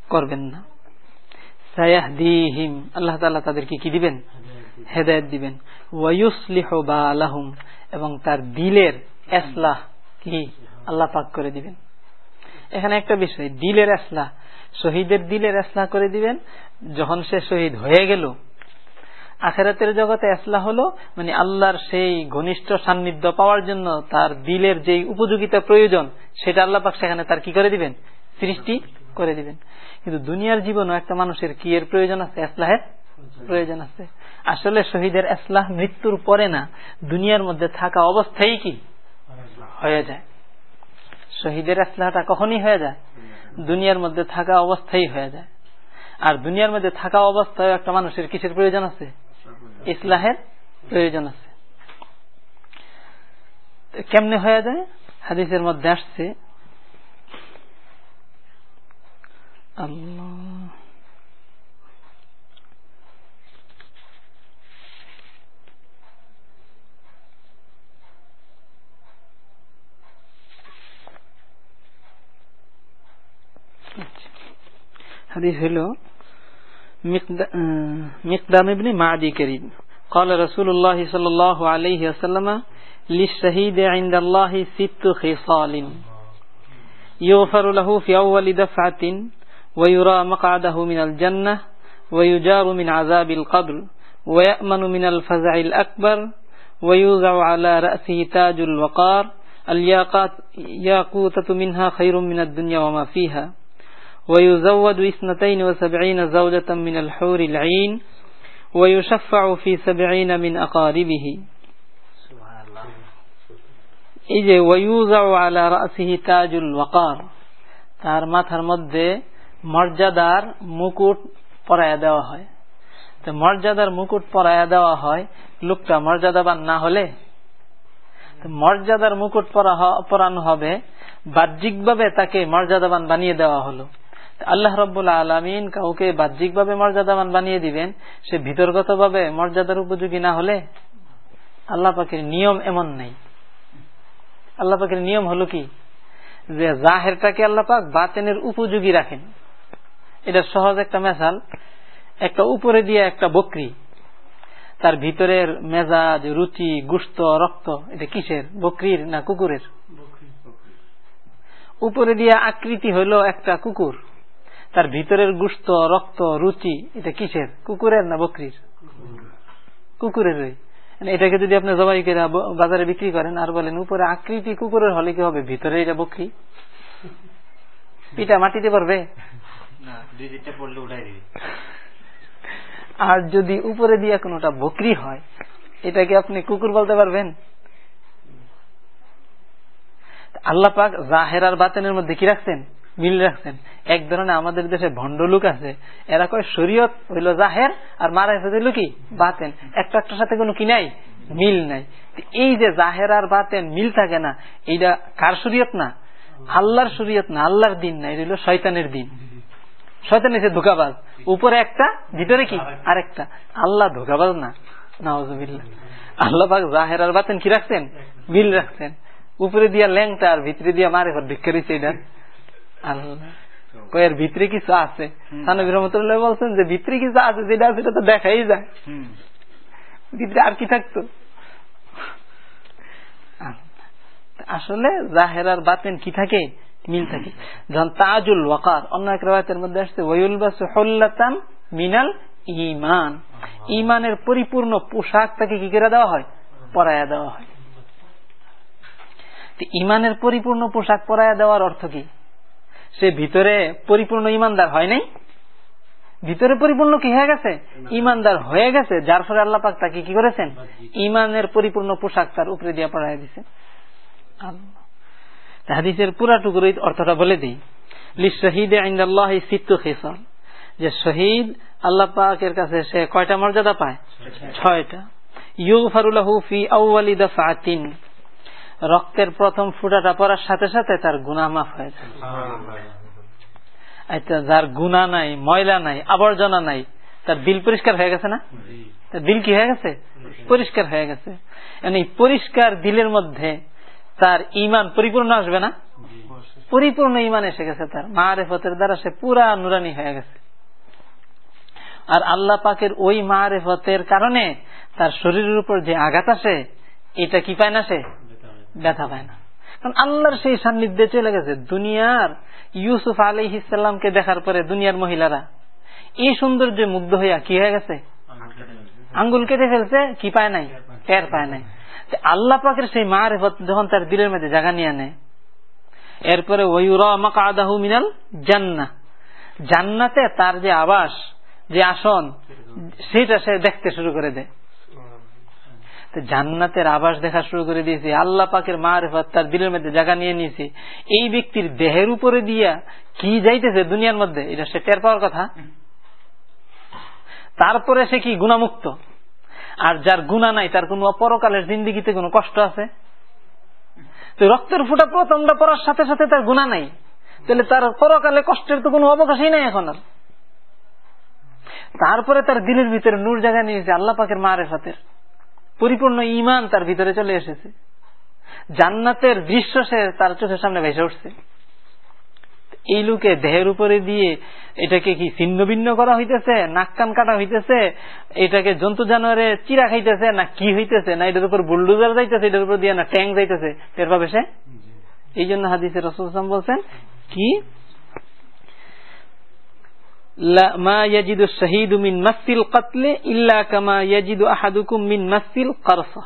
করবেন না। আল্লাহ তাদেরকে কি দিবেন? হেদায়ত দিবেন। এবং তার দিলের এসলাহ কি? আল্লাহ পাক করে দিবেন। এখানে একটা বিষয়, দিলের এসলাহ। শহীদের দিলের এসলাহ করে দিবেন। যখন সে শহীদ হয়ে গেল আখেরাতের জগতে এসলা হলো মানে আল্লাহর সেই ঘনিষ্ঠ সান্নিধ্য পাওয়ার জন্য তার দিলের যেই উপযোগিতা প্রয়োজন, সেটা আল্লাহ পাক সেখানে তার কি করে দিবেন? সৃষ্টি করে দিবেন। কিন্তু দুনিয়ার জীবনও একটা মানুষের কি এর প্রয়োজন আছে? এসলাহের প্রয়োজন আছে। আসলে শহীদের এসলাহ মৃত্যুর পরে না, দুনিয়ার মধ্যে থাকা অবস্থায় কি? হয়ে যায়। শহীদের এসলাহটা কখনই হয়ে যায়? দুনিয়ার মধ্যে থাকা অবস্থায় হয়ে যায়। আর দুনিয়ার মধ্যে থাকা অবস্থায় একটা মানুষের কিসের প্রয়োজন আছে? ইসলাহের প্রয়োজন আছে। কেমনে হয়ে যায়? হাদিসের মধ্যে আসছে আচ্ছা। হাদিস হলো مقدام ابن معدي كريم. قال رسول الله صلى الله عليه وسلم للشهيد عند الله ست خصال. يغفر له في أول دفعة ويرى مقعده من الجنة ويجار من عذاب القبر ويأمن من الفزع الأكبر ويوضع على رأسه تاج الوقار. الياقوتة منها خير من الدنيا وما فيها. ويزود اثنتين وسبعين زوجة من الحور العين ويشفع في سبعين من أقاربه এই যে ওয়ুজাউ আলা রাসিহি তাজুল ওয়াকার তার মাথার মধ্যে মর্যাদার মুকুট পরায়া দেওয়া হয় তো মর্যাদার মুকুট পরায়া দেওয়া হয় লোকটা মর্যাদাবান না হলে মর্যাদার মুকুট পরানো হবে বাহ্যিকভাবে তাকে মর্যাদাবান বানিয়ে দেওয়া হলো আল্লাহ রব্বুল্লা আলমিন কাউকে বাহ্যিকভাবে মর্যাদাবান বানিয়ে দিবেন সে ভিতরগতভাবে মর্যাদার উপযোগী না হলে আল্লাহ পাখির নিয়ম এমন নেই। আল্লাহ পাখির নিয়ম হলো কি? যে জাহেরটাকে আল্লাহ পাক বাতেনের উপযোগী রাখেন। এটা সহজ একটা মেশাল একটা উপরে দিয়ে একটা বকরি। তার ভিতরের মেজাজ রুচি গুস্ত রক্ত এটা কিসের? বকরির না কুকুরের? উপরে দিয়ে আকৃতি হইল একটা কুকুর। তার ভিতরের গুস্ত রক্ত রুচি এটা কিসের? কুকুরের না বকরির? কুকুরের এটাকে যদি আপনি জবাই করে বাজারে বিক্রি করেন আর বলেন উপরে আকৃতি কুকুরের হলে কি হবে? ভিতরে এটা বকরি? পিটা মাটিতে পড়বে? আর যদি উপরে দিয়ে কোনটা বকরি হয় এটাকে আপনি কুকুর বলতে পারবেন? আল্লাহ পাক জাহের আর বাতেনের মধ্যে কি রাখছেন? মিল রাখছেন। এক ধরনের আমাদের দেশে ভণ্ড লোক আছে, এরা কয়, শরীয়ত হইল জাহের আর মারা হইল কি? বাতেন। একটা একটার সাথে কোনো কি নাই? মিল নাই। এই যে জাহের আর বাতেন মিল থাকে না, এইটা কার শরীয়ত না? আল্লাহর শরীয়ত না, আল্লাহর দিন না, এটা হইল শয়তানের দিন। শয়তান এসে ধোকাবাজ। উপরে একটা, ভিতরে কি? আরেকটা। আল্লাহ ধোকাবাজ না। নওয়াজবিল্লা আল্লাহ পাক জাহের আর বাতেন কি রাখছেন? মিল রাখছেন। উপরে দিয়া ল্যাংটা আর ভিতরে দিয়া মারে ভিক্ষারিছে এটা। কয়ের ভিতরে কিছু আছে? সানবী রহমতুল্লাহ বলছেন যে ভিতরে কিছু আছে যেটা সেটা তো দেখাই যায়। ভিতরে আর কি থাকতো? আসলে জাহেরার বাতেন কি থাকে? মিল থাকে। যখন তাজুল ওয়াকার অন্য এক রেওয়ায়তের মধ্যে আসছে ওয়ুলবাস হল্লাতান মিনাল ইমান ইমানের পরিপূর্ণ পোশাক তাকে কি করে দেওয়া হয়? পরায়া দেওয়া হয়। ইমানের পরিপূর্ণ পোশাক পরায়া দেওয়ার অর্থ কি? সে ভিতরে পরিপূর্ণ ইমানদার হয় নাই? ভিতরে পরিপূর্ণ কি হয়ে গেছে? ইমানদার হয়ে গেছে যার ফলে আল্লাহ পাক তাকে কি করেছেন? ইমানের পরিপূর্ণ পোশাক তার উপরে দিয়ে পড়াই দিছে। হাদিসের পুরা টুকুর অর্থটা বলে দিই। শহীদ যে শহীদ আল্লাহ পাকের কাছে সে কয়টা মর্যাদা পায়? ছয়টা। ইউফারুল্লাহু ফি আউ্বালি দফাতিন রক্তের প্রথম ফুটাটা পড়ার সাথে সাথে তার গুণা মাফ হয়ে যায়। আচ্ছা যার গুণা নাই ময়লা নাই আবর্জনা নাই তার দিল পরিষ্কার হয়ে গেছে না? তার দিল কি হয়ে গেছে? পরিষ্কার। হয়ে গেছে। মানে পরিষ্কার দিলের মধ্যে তার ইমান পরিপূর্ণ আসবে না? পরিপূর্ণ ইমান এসে গেছে তার। মারেফতের দ্বারা সে পুরা নুরানি হয়ে গেছে। আর আল্লাহ পাকের ওই মা রেফতের কারণে তার শরীরের উপর যে আঘাত আসে এটা কি পায় না সে? ব্যথা পায় না। কারণ আল্লাহর সেই সান্নিধ্যে চলে গেছে। দুনিয়ার ইউসুফ আলী ইসাল্লামকে দেখার পরে দুনিয়ার মহিলারা এই সৌন্দর্যে মুগ্ধ হইয়া কি হয়ে গেছে? আঙ্গুল কেটে ফেলছে। কি পায় নাই? টের পায় নাই। আল্লাহ পাকের সেই মার যখন তার দিলের মধ্যে জায়গা নিয়ে নেয় এরপরে মিনাল জান্না জান্নাতে তার যে আবাস যে আসন সেটা সে দেখতে শুরু করে দেয়। জান্নাতের আবাস দেখা শুরু করে দিয়েছে। আল্লাহ পাকের মারেফত তার দিলের মধ্যে জায়গা নিয়ে নিয়েছে। এই ব্যক্তির দেহের উপরে দিয়া কি যাইতেছে দুনিয়ার মধ্যে, এটা সে টের পাওয়ার কথা? তারপরে সে কি গুণামুক্ত? আর যার গুণা নাই, তার কোন পরকালের জিন্দিগিতে কোনো কষ্ট আছে? তো রক্তের ফুটা প্রথমটা পড়ার সাথে সাথে তার গুণা নাই। তাহলে তার পরকালে কষ্টের তো কোনো অবকাশই নাই এখন আর। তারপরে তার দিলের ভিতরে নূর জায়গা নিয়েছে আল্লাহ পাকের মারেফাতের। পরিপূর্ণ ইমান তার ভিতরে চলে এসেছে। জান্নাতের দৃশ্য সে তার চোখের সামনে ভেসে উঠছে। এই লোকে দেহের উপরে দিয়ে এটাকে কি ছিন্ন ভিন্ন করা হইতেছে নাক কান কাটা হইতেছে এটাকে জন্তু জানোয়ারে চিরা খাইতেছে না কি হইতেছে না এটার উপর বুলডোজার যাইতেছে এটার উপর দিয়ে না ট্যাঙ্ক যাইতেছে টের পাবে সে? এই জন্য হাদিসের রসুলাম বলছেন কি? মা ইয়াজিদু শাহিদু মিন মাসিল কাতলে ইল্লা কামা ইয়াজিদু আহাদুকুম মিন মাসিল কারসা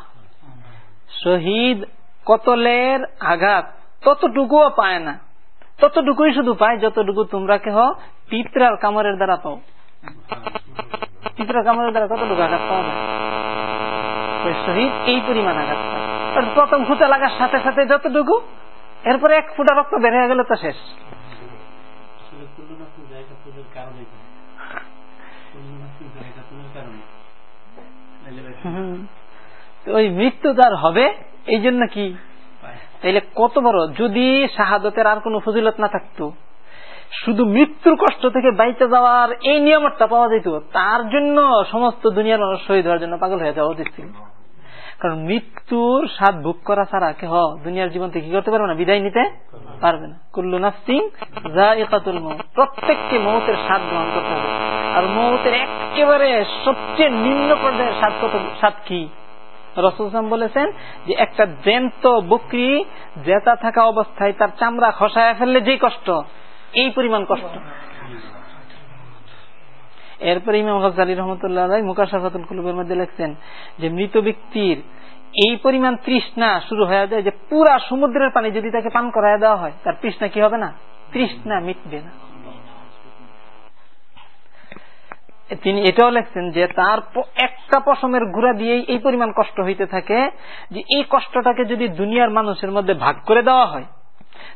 শহীদ কতলের আঘাত ততটুকুও পায় না। ততটুকুই শুধু পায় যতটুকু তোমরা কেহ পিঁপড়ার কামড়ের দ্বারা পাও। পিঁপড়ার কামড়ের দ্বারা কতটুকু আঘাত পাওয়া যায়। শহীদ এই পরিমাণ আঘাত পায়। প্রথম ফুটা লাগার সাথে সাথে যতটুকু, এরপরে এক ফুটা রক্ত হয়ে গেলে তো শেষ। ওই মৃত্যু তার হবে, এই জন্য কি? তাইলে কত বড়? যদি শাহাদতের আর কোন ফজিলত না থাকতো, শুধু মৃত্যুর কষ্ট থেকে বাইতে যাওয়ার এই নিয়মটা পাওয়া যেত, তার জন্য সমস্ত দুনিয়ার মানুষ শহীদ হওয়ার জন্য পাগল হয়ে যাওয়া উচিত ছিল। কারণ মৃত্যুর স্বাদ ভোগ করা ছাড়া কে দুনিয়ার জীবন থেকে কি করতে পারবে না? বিদায় নিতে পারবে না। কুল্লু নাফসিং জাইকাতুল মৌত প্রত্যেককে মৌতের স্বাদ গ্রহণ করতে হবে। আর মৌতের একেবারে সবচেয়ে নিম্ন পর্যায়ের স্বাদ কত? স্বাদ কি? রসুলাম বলেছেন যে একটা জ্যান্ত বকরি জেতা থাকা অবস্থায় তার চামড়া খসায় ফেললে যে কষ্ট? এই পরিমাণ কষ্ট। এরপরে ইমাম গজালি রহমতুল্লাহ মুকাশাফাতুল কুলুবের মধ্যে লেখছেন যে মৃত ব্যক্তির এই পরিমাণ তৃষ্ণা শুরু হয়ে যায় যে পুরা সমুদ্রের পানি যদি তাকে পান করায় দেওয়া হয়, তার তৃষ্ণা কি হবে না? তৃষ্ণা মিটবে না। তিনি এটাও লেখছেন যে তার একটা পশমের গুড়া দিয়েই এই পরিমাণ কষ্ট হইতে থাকে যে এই কষ্টটাকে যদি দুনিয়ার মানুষের মধ্যে ভাগ করে দেওয়া হয়,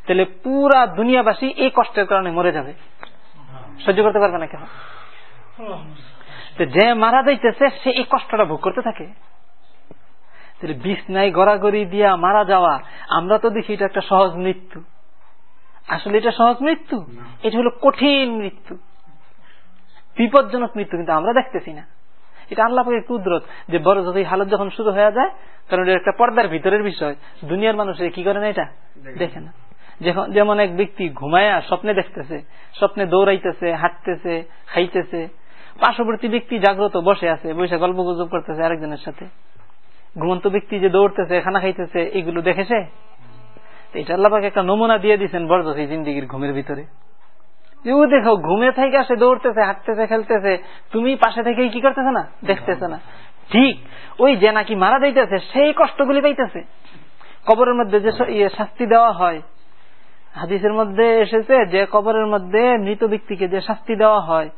তাহলে পুরা দুনিয়াবাসী এই কষ্টের কারণে মরে যাবে। সহ্য করতে পারবে না কেন? যে মারা যাইতেছে সে এই কষ্টটা ভোগ করতে থাকে। বিছনায় গড়াগড়ি দিয়া মারা যাওয়া আমরা তো দেখি এটা একটা সহজ মৃত্যু। আসলে এটা সহজ মৃত্যু? এটা হলো কঠিন মৃত্যু। বিপজ্জনক মৃত্যু কিন্তু আমরা দেখতেছি না। এটা আল্লাহ কুদরত যে বড় যত হালত যখন শুরু হয়ে যায় কারণ এটা একটা পর্দার ভিতরের বিষয়। দুনিয়ার মানুষ কি করে না এটা? দেখে না। যেমন এক ব্যক্তি ঘুমায়া স্বপ্নে দেখতেছে স্বপ্নে দৌড়াইতেছে হাঁটতেছে খাইতেছে পার্শ্ববর্তী ব্যক্তি জাগ্রত বসে আছে, বসে গল্প গুজব করতেছে আরেকজনের সাথে। ঘুমন্ত ব্যক্তি যে দৌড়তেছে, খানা খাইতেছে, এগুলো দেখেছে এটা আল্লাহকে একটা নমুনা দিয়ে দিচ্ছেন বরদসি জিন্দিগির ঘুমের ভিতরে। ও দেখো, ঘুমে থেকে আসে দৌড়তেছে, হাঁটতেছে, খেলতেছে, তুমি পাশে থেকেই কি করতেছে না? দেখতেছে না। ঠিক ওই যে নাকি মারা যাইতেছে, সেই কষ্টগুলি পাইতেছে। কবরের মধ্যে যে শাস্তি দেওয়া হয়, হাদিসের মধ্যে এসেছে যে কবরের মধ্যে মৃত ব্যক্তিকে যে শাস্তি দেওয়া হয়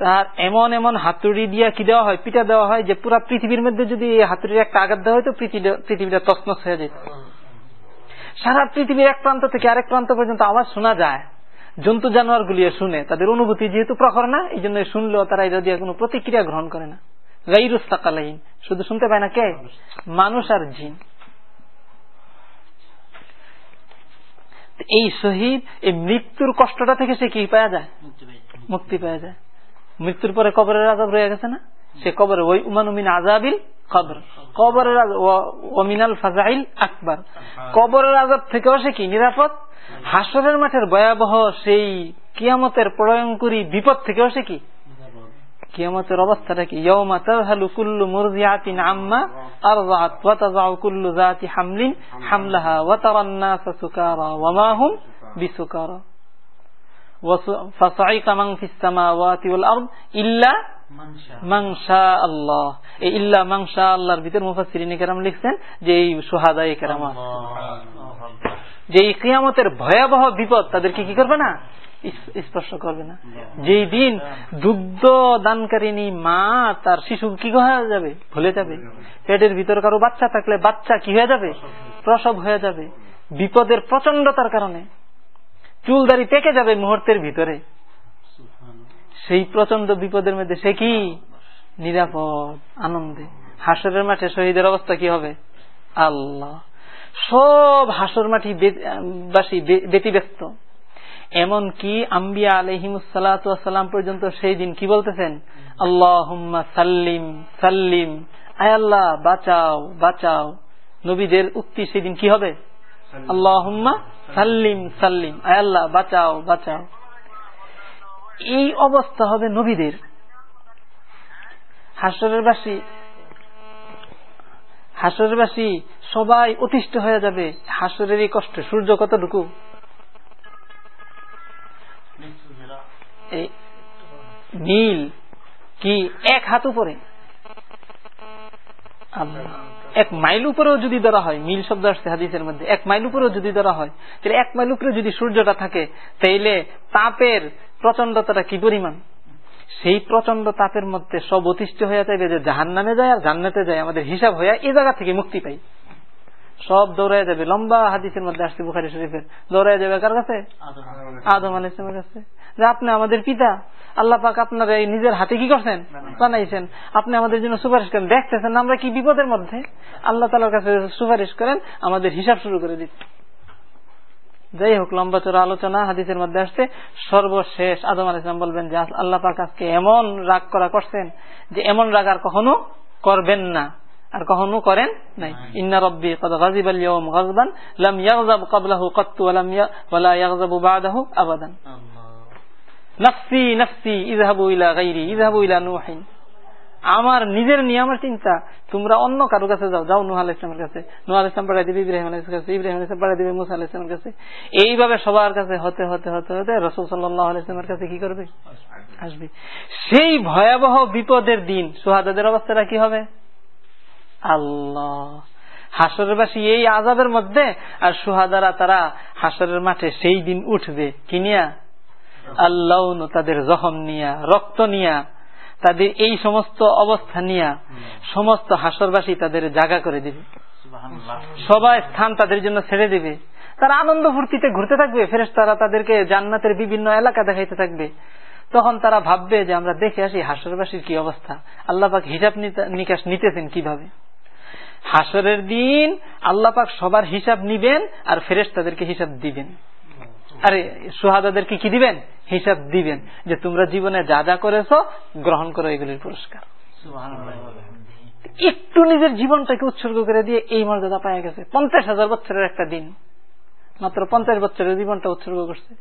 তার এমন এমন হাতুড়ি দিয়া কি দেওয়া হয়, পিঠা দেওয়া হয় যে পুরা পৃথিবীর মধ্যে যদি এই হাতুড়ির একটা আঘাত দেওয়া হয় পৃথিবীটা তসনস হয়ে যেত। সারা পৃথিবীর এক প্রান্ত থেকে আরেক প্রান্ত পর্যন্ত আওয়াজ শোনা যায়। জন্তু জানোয়ার গুলিয়ে শুনে। তাদের অনুভূতি যেহেতু প্রখর না এই জন্য শুনলেও তারা এটা দিয়ে কোনো প্রতিক্রিয়া গ্রহণ করে না। গাইরুস্তাকালাইন শুধু শুনতে পায় না কে? মানুষ আর জিন। এই শহীদ, এই মৃত্যুর কষ্টটা থেকে সে কি পাওয়া যায়? মুক্তি পাওয়া যায়। মৃত্যুর পরে কবরের আজাব রয়ে গেছে না? সে কবরে ওই উমানুমিন আজাবিল কবর। কবরের ওমিনাল ফাজাইল আকবর। কবরের আজাব থেকেও সে কি নিরাপদ? হাসরের মাঠের ভয়াবহ সেই কিয়ামতের প্রয়ঙ্করী বিপদ থেকেও সে কি? কিয়ামতের অবস্থাটা কি? ইয়মা তাযহালু কুল্লু মুরদিআতিন আম্মা আরযাআত, ওয়া তাযাউ কুল্লু যাতি হামলিন হামলাহা, ওয়া তারান নাসা সুকারা, ওয়া মা হুম বিসুকারা। ইল্লা শা আল্লাহর ভিতর মুফাসসিরিন কেরাম লিখছেন যে এই সুহাদায়ে কেরাম যে এই কিয়ামতের ভয়াবহ বিপদ তাদেরকে কি করবে না? স্পর্শ করবে না। যেই দিন দুগ্ধ দানকারিনী মা তার শিশু কি হয়ে যাবে? ভুলে যাবে। পেটের ভিতর কারও বাচ্চা থাকলে বাচ্চা কি হয়ে যাবে? প্রসব হয়ে যাবে। বিপদের প্রচন্ডতার কারণে। চুলদারি পেকে যাবে মুহূর্তের ভিতরে। সেই প্রচণ্ড বিপদের মধ্যে সে কি? নিরাপদ আনন্দে। হাসরের মাঠে শহীদের অবস্থা কি হবে? আল্লাহ। সব হাসর মাঠি বাসী ব্যতিব্যস্ত। এমনকি আম্বিয়া আলহিমুসাল্লাম পর্যন্ত সেই দিন কি বলতেছেন? আল্লাহ সাল্লিম সাল্লিম। আয় আল্লাহ বাঁচাও বাঁচাও। নবীদের উক্তি সেদিন কি হবে? আল্লাহ সাল্লিম সাল্লিম। আল্লাহ, বাঁচাও বাঁচাও। এই অবস্থা হবে নবীদের। হাসরের সবাই অতিষ্ঠ হয়ে যাবে। হাসরের কষ্ট, সূর্য কত কতটুকু নীল কি এক হাত উপরে? এক মাইল উপরেও যদি ধরা হয় মিল শব্দ আসছে হাদিসের মধ্যে এক মাইল উপরেও যদি ধরা হয় তাহলে এক মাইল উপরে যদি সূর্যটা থাকে তাইলে তাপের প্রচন্ডতাটা কি পরিমাণ? সেই প্রচণ্ড তাপের মধ্যে সব অতিষ্ঠ হয়ে যাবে যে জাহান নামে যায় আর জান্নাতে যায় আমাদের হিসাব হয়ে এই জায়গা থেকে মুক্তি পাই। সব দৌড়ায় যাবে। লম্বা হাদিসের মধ্যে আসছে বুখারি শরীফের। দৌড়ায় যাবে কার কাছে? আদম আল কাছে। যে আপনি আমাদের পিতা আল্লাহ পাক আপনার এই নিজের হাতে কি করছেন? বানাইছেন। আপনি আমাদের জন্য সুপারিশ করেন। দেখতেছেন আমরা কি বিপদের মধ্যে? আল্লাহ তালার কাছে সুপারিশ করেন আমাদের হিসাব শুরু করে দিচ্ছে যাই হোক লম্বা চোরা আলোচনা হাদিসের মধ্যে আসছে সর্বশেষ আদম আল ইসলাম বলবেন যে আল্লাহ পাক আজকে এমন রাগ করা করছেন যে এমন রাগ আর কখনো করবেন না। আর কখনো করেন নাই। ইন্না রব্বি কদ গাজিব আল-ইয়াওম গাজবান লাম ইয়াগযাব ক্বাবলাহু ক্বাত্তু ওয়া লাম ওয়ালা ইয়াগযাবু বা'দাহু আবাদান। নাফসি নাফসি, ইযহাবু ইলা গায়রি ইযহাবু ইলা নূহিন। আমার নিজের নিয়ে আমার চিন্তা, তোমরা অন্য কারও কাছে যাও যাও নুহ আল ইসলামের কাছে। নুহ আল ইসলাম পাড়াই দিবে ইব্রাহিম আলাইসলামের কাছে ইব্রাহিম আলাইসলাম পাড়াই দিবে মুসা আল ইসলামের কাছে। এইভাবে সবার কাছে হতে হতে হতে হতে রসুল সাল্লাহ আলাইসলামের কাছে কি করবে? আসবে। সেই ভয়াবহ বিপদের দিন, সোহাদাদের অবস্থাটা কি হবে? আল্লাহ। হাসরেরবাসী এই আজাবের মধ্যে আর সুহাদারা তারা হাসরের মাঠে সেই দিন উঠবে। কিনিয়া আল্লাহ তাদের জখম নিয়া রক্ত নিয়া তাদের এই সমস্ত অবস্থা নিয়া সমস্ত হাসরবাসী তাদের জাগা করে দিবে। সবাই স্থান তাদের জন্য ছেড়ে দিবে। তারা আনন্দ ফুর্তিতে ঘুরতে থাকবে। ফেরেস তারা তাদেরকে জান্নাতের বিভিন্ন এলাকা দেখাইতে থাকবে। তখন তারা ভাববে যে আমরা দেখে আসি হাসরবাসীর কি অবস্থা। আল্লাহ পাক হিসাব নিকাশ নিতেছেন কীভাবে? হাসরের দিন আল্লাহ পাক সবার হিসাব নিবেন আর ফেরেস তাদেরকে হিসাব দিবেন। আরে সুহাদাদেরকে কি দিবেন? হিসাব দিবেন যে তোমরা জীবনে যা যা করেছ গ্রহণ করো এগুলির পুরস্কার। একটু নিজের জীবনটাকে উৎসর্গ করে দিয়ে এই মর্যাদা পাওয়া গেছে। পঞ্চাশ হাজার বছরের একটা দিন। মাত্র পঞ্চাশ বছরের জীবনটা উৎসর্গ করছে।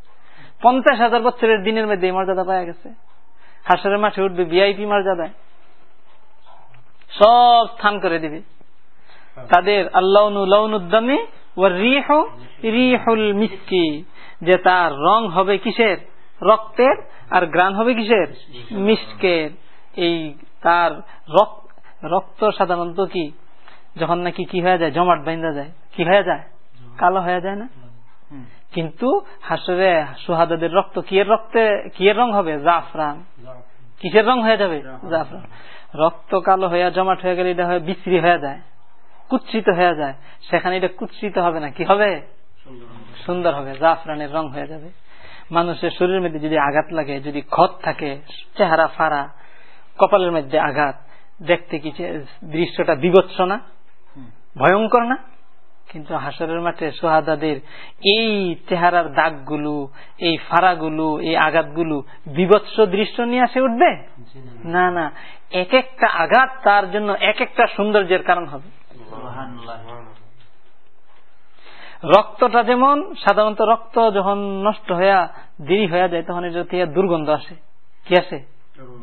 পঞ্চাশ হাজার বছরের দিনের মধ্যে এই মর্যাদা পাওয়া গেছে। হাসরের মাঠে উঠবে ভিআইপি মর্যাদায়। সব স্থান করে দিবে। তাদের আল্লাহ লৌনুদ্দামে রিহুল মিসকি, যে তার রং হবে কিসের? রক্তের আর গ্রান হবে কিসের? মিষ্কের এই তার রক্ত সাধারণত কি? যখন নাকি কি হয়ে যায় জমাট বাইন্দা যায় কি হয়ে যায়? কালো হয়ে যায় না? কিন্তু হাসরে সুহাদাদের রক্ত কিয়ের রক্তে কিয়ের রং হবে? জাফরান। কিসের রং হয়ে যাবে? জাফরান। রক্ত কালো হয়ে জমাট হয়ে গেলে এটা হয় হয়ে যায়। কুচ্ছিত হয়ে যায়। সেখানে এটা কুচ্ছিত হবে না। কি হবে। সুন্দর হবে। জাফরানের রং হয়ে যাবে। মানুষের শরীরের মধ্যে যদি আঘাত লাগে যদি ক্ষত থাকে চেহারা ফাড়া কপালের মধ্যে আঘাত দেখতে কি দৃশ্যটা বিভৎস না? ভয়ঙ্কর না? কিন্তু হাসরের মাঠে সোহাদাদের এই চেহারার দাগগুলো এই ফাড়াগুলো এই আঘাতগুলো বিভৎস দৃশ্য নিয়ে আসে উঠবে? না। না এক একটা আঘাত তার জন্য এক একটা সৌন্দর্যের কারণ হবে। রক্তটা যেমন সাধারণত রক্ত যখন নষ্ট হইয়া দেরি হয়ে যায় তখন এটা দুর্গন্ধ আসে। কি আসে?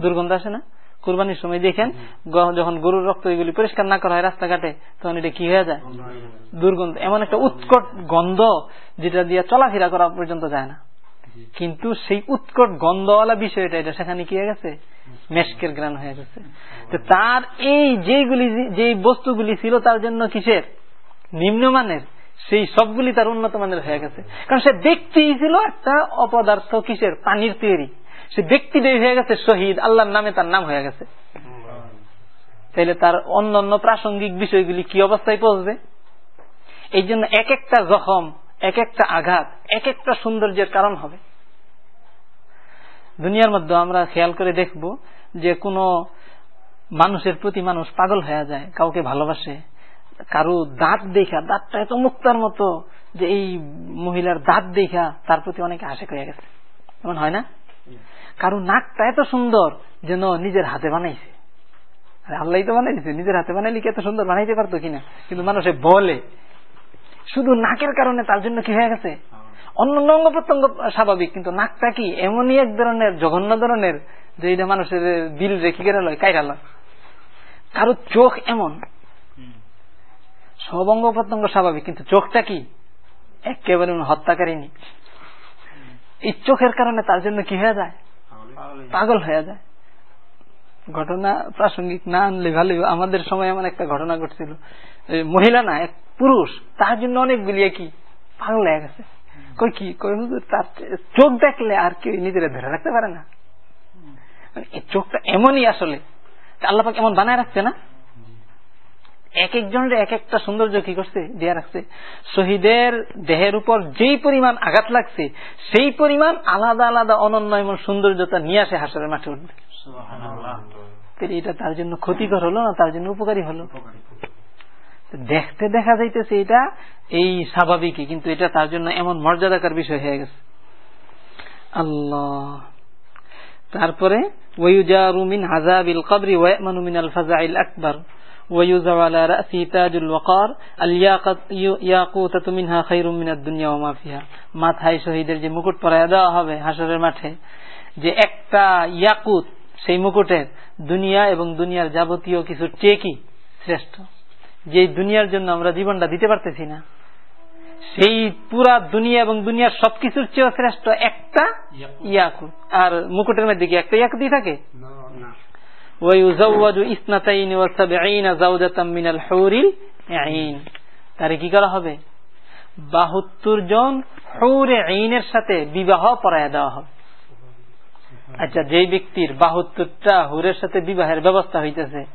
দুর্গন্ধ। আসে না? কুরবানির সময় দেখেন যখন গরুর রক্ত এগুলি পরিষ্কার না করা হয় রাস্তাঘাটে তখন এটা কি হয়ে যায়? দুর্গন্ধ এমন একটা উৎকট গন্ধ যেটা দিয়ে চলাফেরা করা পর্যন্ত যায় না। কিন্তু সেই উৎকট গন্ধওয়ালা বিষয়টা এটা সেখানে কি হয়ে গেছে? মেশকের গ্রান হয়ে গেছে। তো তার এই যেগুলি যে বস্তুগুলি ছিল তার জন্য কিসের? নিম্নমানের। সেই সবগুলি তার উন্নত মানের হয়ে গেছে। কারণ সে ব্যক্তি ছিল একটা অপদার্থ কিসের? পানির তৈরি। সে ব্যক্তি হয়ে গেছে, শহীদ, আল্লাহর নামে তার নাম হয়ে গেছে। তাহলে তার অন্যান্য প্রাসঙ্গিক বিষয়গুলি কি অবস্থায় পৌঁছবে? এই জন্য এক একটা জখম, এক একটা আঘাত, এক একটা সৌন্দর্যের কারণ হবে। দুনিয়ার মধ্যে আমরা খেয়াল করে দেখব যে কোনো মানুষের প্রতি মানুষ পাগল হয়ে যায়, কাউকে ভালোবাসে কারও দাঁত দেখা, দাঁতটা এত মুক্তার মতো যে এই মহিলার দাঁত দেখা তার প্রতি অনেকে আশেক হয়ে গেছে। এমন হয় না? কারও নাকটা এত সুন্দর যেন নিজের হাতে বানাইছে। আল্লাহ তো বানাইছে নিজের হাতে বানাইলে কি এত সুন্দর বানাইতে পারতো কিনা? কিন্তু মানুষে বলে, শুধু নাকের কারণে তার জন্য কি হয়ে গেছে? অন্য অঙ্গ প্রত্যঙ্গ স্বাভাবিক, কিন্তু নাকটা কি এমনই এক ধরনের, জঘন্য ধরনের যে এটা মানুষের দিল রেখে গেলে কাইরাল কারও চোখ এমন সব অঙ্গ প্রত্যঙ্গ স্বাভাবিক, কিন্তু চোখটা কি? একেবারে হত্যাকারিনী এই চোখের কারণে তার জন্য কি হয়ে যায়? পাগল হয়ে যায়। ঘটনা প্রাসঙ্গিক না আনলে ভালো। আমাদের সময় এমন একটা ঘটনা ঘটছিল। মহিলা না, এক পুরুষ, তার জন্য অনেক বিলিয়ে কি? পাগল হয়ে গেছে। কই কি? তার চোখ দেখলে আর কেউ নিজেরা ধরে রাখতে পারে না? মানে চোখটা এমনই আসলে। আল্লাপাক এমন বানায় রাখছে না? এক একজনের এক একটা সৌন্দর্য কি করছে? দিয়ে রাখছে। শহীদের দেহের উপর যেই পরিমাণ আঘাত লাগছে সেই পরিমাণ আলাদা আলাদা অনন্য এমন সৌন্দর্যতা নিয়ে আসে হাসরের মাঠে উঠবে। এটা তার জন্য ক্ষতিকর হলো না তার জন্য উপকারী হলো? দেখতে দেখা যাইতেছে এটা এই স্বাভাবিকই কিন্তু এটা তার জন্য এমন মর্যাদাকার বিষয় হয়ে গেছে। আল্লাহ। তারপরে ওয়ুজারুমিন হাজাবিল কবরি ওয়ামানুমিন আল ফাজাইল আকবর। ويوزع على رأسه تاج الوقار الياقوتة منها خير من الدنيا وما فيها মাথায় শহীদের যে মুকুট পরায় দেওয়া হবে হাসরের মাঠে যে একটা ইয়াকুত সেই মুকুটের দুনিয়া এবং দুনিয়ার যাবতীয় কিছু চেকি শ্রেষ্ঠ যে দুনিয়ার জন্য আমরা জীবনটা দিতে পারতেছি না সেই পুরা দুনিয়া এবং দুনিয়ার সবকিছুর চেয়েও শ্রেষ্ঠ একটা ইয়াকুত আর মুকুটের মধ্যে কি একটা ইয়াকুতই থাকে তারে কি করা হবে? বাহাত্তর জন হৌরে আইনের সাথে বিবাহ পড়ায় দেওয়া হবে। আচ্ছা যে ব্যক্তির বাহাত্তরটা হুরের সাথে বিবাহের ব্যবস্থা হইতেছে,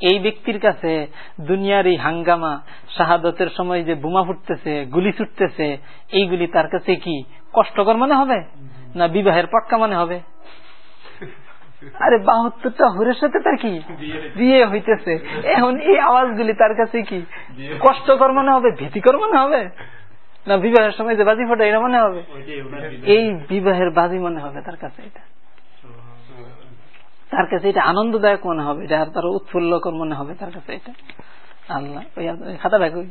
এই ব্যক্তির কাছে দুনিয়ার এই হাঙ্গামা, শাহাদতের সময় যে বোমা ফুটতেছে, গুলি ছুটতেছে, এইগুলি তার কাছে কি কষ্টকর মনে হবে? না বিবাহের পটকা মনে হবে? আরে বাহাত্তরটা হুরের সাথে তার কি? বিয়ে হইতেছে। এখন এই আওয়াজগুলি তার কাছে কি? কষ্টকর মনে হবে? ভীতিকর মনে হবে? না বিবাহের সময় যে বাজি ফোটা এটা মনে হবে? এই বিবাহের বাজি মনে হবে তার কাছে এটা। তার কাছে এটা আনন্দদায়ক মনে হবে। এটা তার উৎফুল্লকর মনে হবে তার কাছে এটা। আল্লাহ ওই খাতা ব্যাগ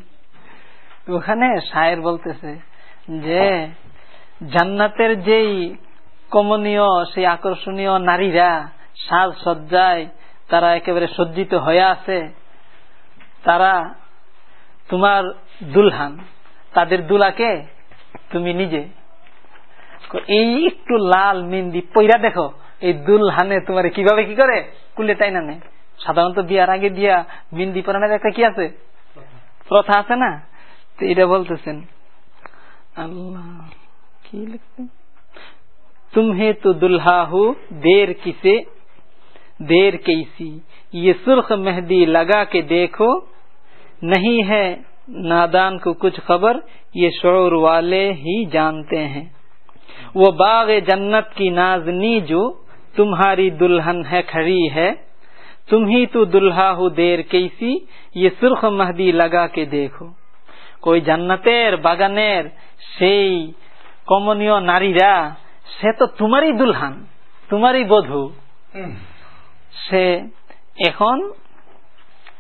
ওখানে শায়ের বলতেছে যে জান্নাতের যেই কমনীয়, সেই আকর্ষণীয় নারীরা সাজ সজ্জায় তারা একেবারে সজ্জিত হয়ে আছে। তারা তোমার দুলহান। তাদের দুলাকে তুমি নিজে। এই একটু লাল মিন্দি পইরা দেখো, এই দুলহানে তোমার কীভাবে কি করে? কুলে তাই না সাধারণত বিয়ার আগে দিয়া মিন্দি পরানোর একটা কি আছে? প্রথা আছে না? তো এটা বলতেছেন। আল্লাহ, কি লিখছেন? तुम्हें तो दुल्हा हो देर किसे देर कैसी ये सुर्ख मेहंदी लगा के देखो नहीं है नादान को कुछ खबर ये शोर वाले ही जानते हैं वो बाग जन्नत की नाजनी जो तुम्हारी दुल्हन है खड़ी है तुम ही तो दुल्हा हो देर कैसी ये सुर्ख मेहंदी लगा के देखो कोई জান্নাতের বাগানের সেই কমনীয় নারীরা সে তো তোমারই দুলহান তোমারই বধূ। সে এখন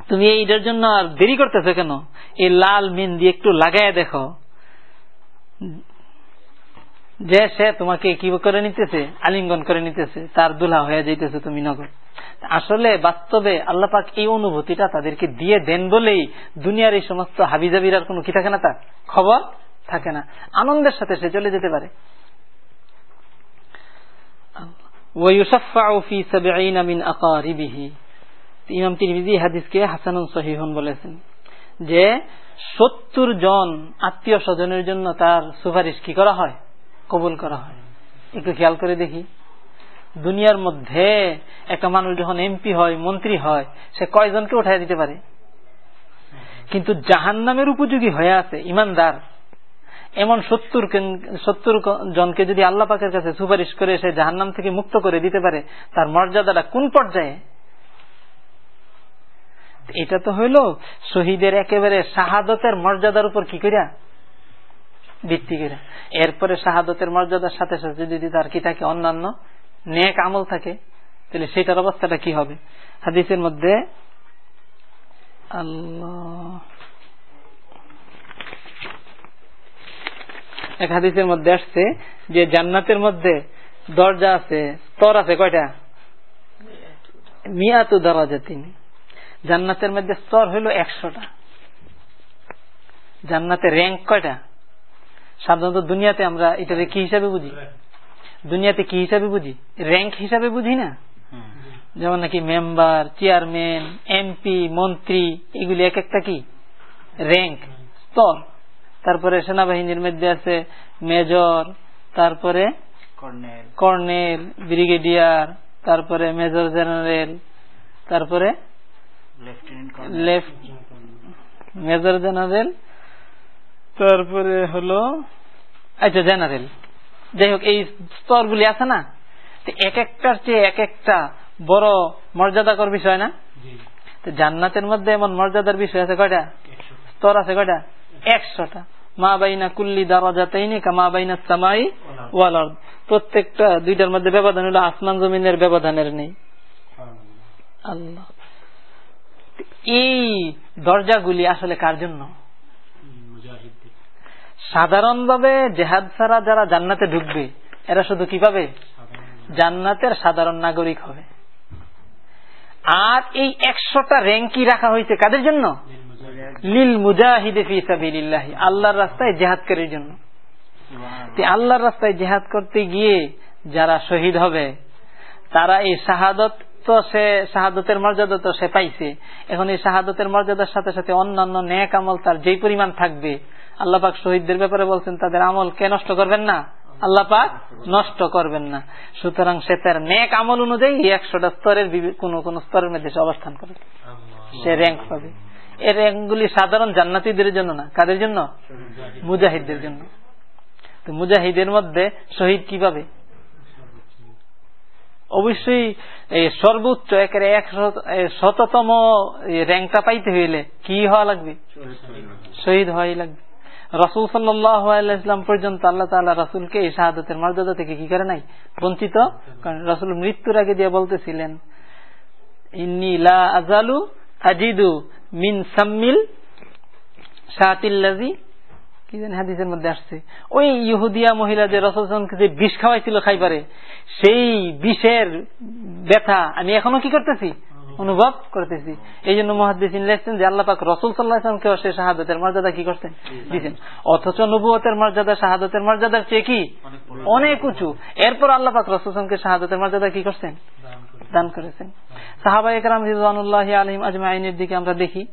তুমি এইটার জন্য আর দেরি করতেছো কেন? এই লাল মেহেন্দি একটু লাগাই দেখো। যে সে তোমাকে কি করে নিতেছে? আলিঙ্গন করে নিতেছে। তার দুলা হয়ে যাইতেছে তুমি নগর। আসলে বাস্তবে আল্লাপাক এই অনুভূতিটা তাদেরকে দিয়ে দেন বলেই দুনিয়ার এই সমস্ত হাবিজাবির আর কোনো কি থাকে না তার? খবর থাকে না। আনন্দের সাথে সে চলে যেতে পারে। বলেছেন যে সত্তর জন আত্মীয় স্বজনের জন্য তার সুপারিশ কি করা হয়? কবুল করা হয়। একটু খেয়াল করে দেখি। দুনিয়ার মধ্যে একটা মানুষ যখন এমপি হয়, মন্ত্রী হয়, সে কয়জনকে উঠাই দিতে পারে? কিন্তু জাহান নামের উপযোগী হয়ে আছে ইমানদার। এমন সত্তর সত্তর জনকে যদি আল্লাহ পাকের কাছে সুপারিশ করে সে জাহান নাম থেকে মুক্ত করে দিতে পারে, তার মর্যাদাটা কোন পর্যায়ে? এটা তো হইল শহীদের একেবারে শাহাদতের মর্যাদার উপর কি করিয়া ভিত্তি করে এরপরে শাহাদতের মর্যাদার সাথে সাথে যদি তার কি থাকে, অন্যান্য নেক আমল থাকে, তাহলে সেটার অবস্থাটা কি হবে? হাদিসের মধ্যে আল্লাহ এক হাদিসের মধ্যে আসছে যে জান্নাতের মধ্যে দরজা আছে স্তর আছে কয়টা? মিয়াতু দরজা তিনি জান্নাতের মধ্যে স্তর হইল একশোটা। জান্নাতের র্যাঙ্ক কয়টা? সাধারণত দুনিয়াতে আমরা এটাকে কি হিসাবে বুঝি? দুনিয়াতে কি হিসাবে বুঝি? র্যাঙ্ক হিসাবে বুঝি না? যেমন নাকি মেম্বার চেয়ারম্যান এমপি মন্ত্রী এগুলি এক একটা কি? র্যাঙ্ক স্তর। তারপরে সেনাবাহিনীর মধ্যে আছে মেজর তারপরে কর্নেল। ব্রিগেডিয়ার তারপরে মেজর জেনারেল তারপরে মেজর জেনারেল তারপরে হলো আচ্ছা জেনারেল। যাই হোক এই স্তরগুলি আছে না? এক একটার চেয়ে এক একটা বড় মর্যাদাকর বিষয় না? জান্নাতের মধ্যে এমন মর্যাদার বিষয় আছে কয়টা? স্তর আছে কয়টা? একশোটা। মা বাইনা কুল্লি দারাজাতাইনি কা বাইনা সামাই ওয়াল প্রত্যেকটা দুইটার মধ্যে ব্যবধান হলো আসমান জমিনের ব্যবধানের নেই। আল্লাহ। এই দরজাগুলি আসলে কার জন্য? সাধারণভাবে জেহাদ ছাড়া যারা জান্নাতে ঢুকবে এরা শুধু কি পাবে? জান্নাতের সাধারণ নাগরিক হবে। আর এই একশোটা র্যাঙ্কি রাখা হয়েছে কাদের জন্য? লিল মুজাহিদে ফিসাবিল্লাহি আল্লাহর রাস্তায় জেহাদকারীর জন্য। আল্লাহর রাস্তায় জেহাদ করতে গিয়ে যারা শহীদ হবে তারা এই শাহাদত তো সে শাহাদতের মর্যাদা তো সে পাইছে। এখন এই শাহাদতের মর্যাদার সাথে সাথে অন্যান্য ন্যাক আমল তার যেই পরিমাণ থাকবে আল্লাপাক শহীদদের ব্যাপারে বলছেন তাদের আমল কে নষ্ট করবেন না? আল্লাপাক নষ্ট করবেন না। সুতরাং সে তার ন্যাক আমল অনুযায়ী একশোটা স্তরের কোন কোন স্তরের মধ্যে সে অবস্থান করে সে র্যাঙ্ক পাবে। এই র্যাঙ্কগুলি সাধারণ জান্নাতিদের জন্য না। কাদের জন্য? মুজাহিদদের জন্য। তো মুজাহিদের মধ্যে শহীদ কি পাবে অবশ্যই সর্বোচ্চ একেবারে এক শততম র্যাঙ্কটা পাইতে হইলে কি হওয়া লাগবে? শহীদ হওয়াই লাগবে। রসুল সাল্লাম পর্যন্ত আল্লাহ তাল্লাহ রাসুলকে এই শাহাদতের মর্যাদা থেকে কি করে নাই? বঞ্চিত? কারণ রসুল মৃত্যুর আগে দিয়ে বলতেছিলেন, ইন্নি লা আজালু আজিদু মিন সাম্মিল শাহাতিল্লাজি কি জানি হাদিসের মধ্যে আসছে। ওই ইহুদিয়া মহিলা যে রসুলকে যে বিষ খাওয়াইছিল খাইবারে, সেই বিষের ব্যথা আমি এখনও কি করতেছি? অনুভব করতেছি। এই জন্য মহাদিন লেখছেন যে আল্লাহ পাক রসুল সাল্লাহামকে সে শাহাদতের মর্যাদা কি করছেন দিচ্ছেন অথচ নবুয়তের মর্যাদা শাহাদতের মর্যাদার চেয়ে কি? অনেক উঁচু। এরপর আল্লাহ পাক রসুলকে শাহাদতের মর্যাদা কি করছেন? দান করেছেন। সাহাবা একরাম রিজওয়ানুল্লাহ আলহিম আজমা আইনের দিকে আমরা দেখি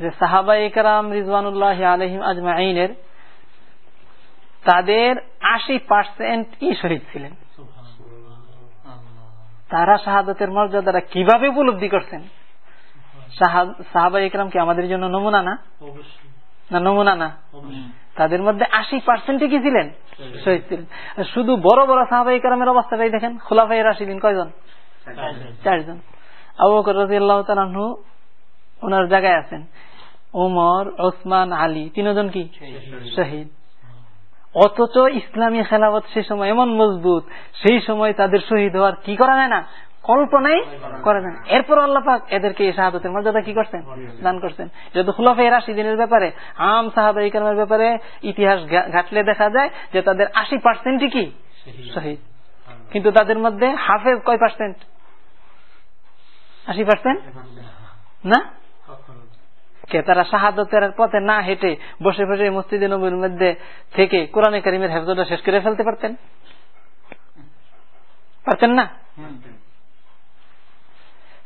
যে সাহাবা একরাম রিজওয়ানুল্লাহ আলহিম আজমা আইনের তাদের আশি পার্সেন্ট ই শহীদ ছিলেন। তারা শাহাদতের মর্যাদারা কীভাবে উপলব্ধি করছেন? সাহাবা ইকরাম কি আমাদের জন্য নমুনা না? না নমুনা না? তাদের মধ্যে আশি পার্সেন্টই কি ছিলেন? শহীদ। ছিলেন। শুধু বড় বড় সাহাবা ইকরামের অবস্থাটাই দেখেন খোলাফাই রাশিদিন কয়জন? চারজন। আবু বকর রাজি আল্লাহ তালু ওনার জায়গায় আছেন। ওমর ওসমান আলী তিনজন কি? শহীদ। অথচ ইসলামী খেলাফত সে সময় এমন মজবুত সেই সময় তাদের শহীদ হওয়ার কি করা যায় না? কল্পনাই করা যায় না। এরপর আল্লাপাক এদেরকে এই শাহাদতের মর্যাদা কি করছেন? দান করছেন। এটা তো খুলাফে রাশিদিনের ব্যাপারে আম সাহাবা ইকরামের ব্যাপারে ইতিহাস ঘাটলে দেখা যায় যে তাদের আশি পার্সেন্টই কি? শহীদ। কিন্তু তাদের মধ্যে হাফেজ কয় পার্সেন্ট আশি পার্সেন্ট না? কে? তারা শাহাদতের পথে না হেঁটে বসে বসে মসজিদে নবীর মধ্যে থেকে কোরআনে কারিমের হেফজটা শেষ করে ফেলতে পারতেন? পারতেন না?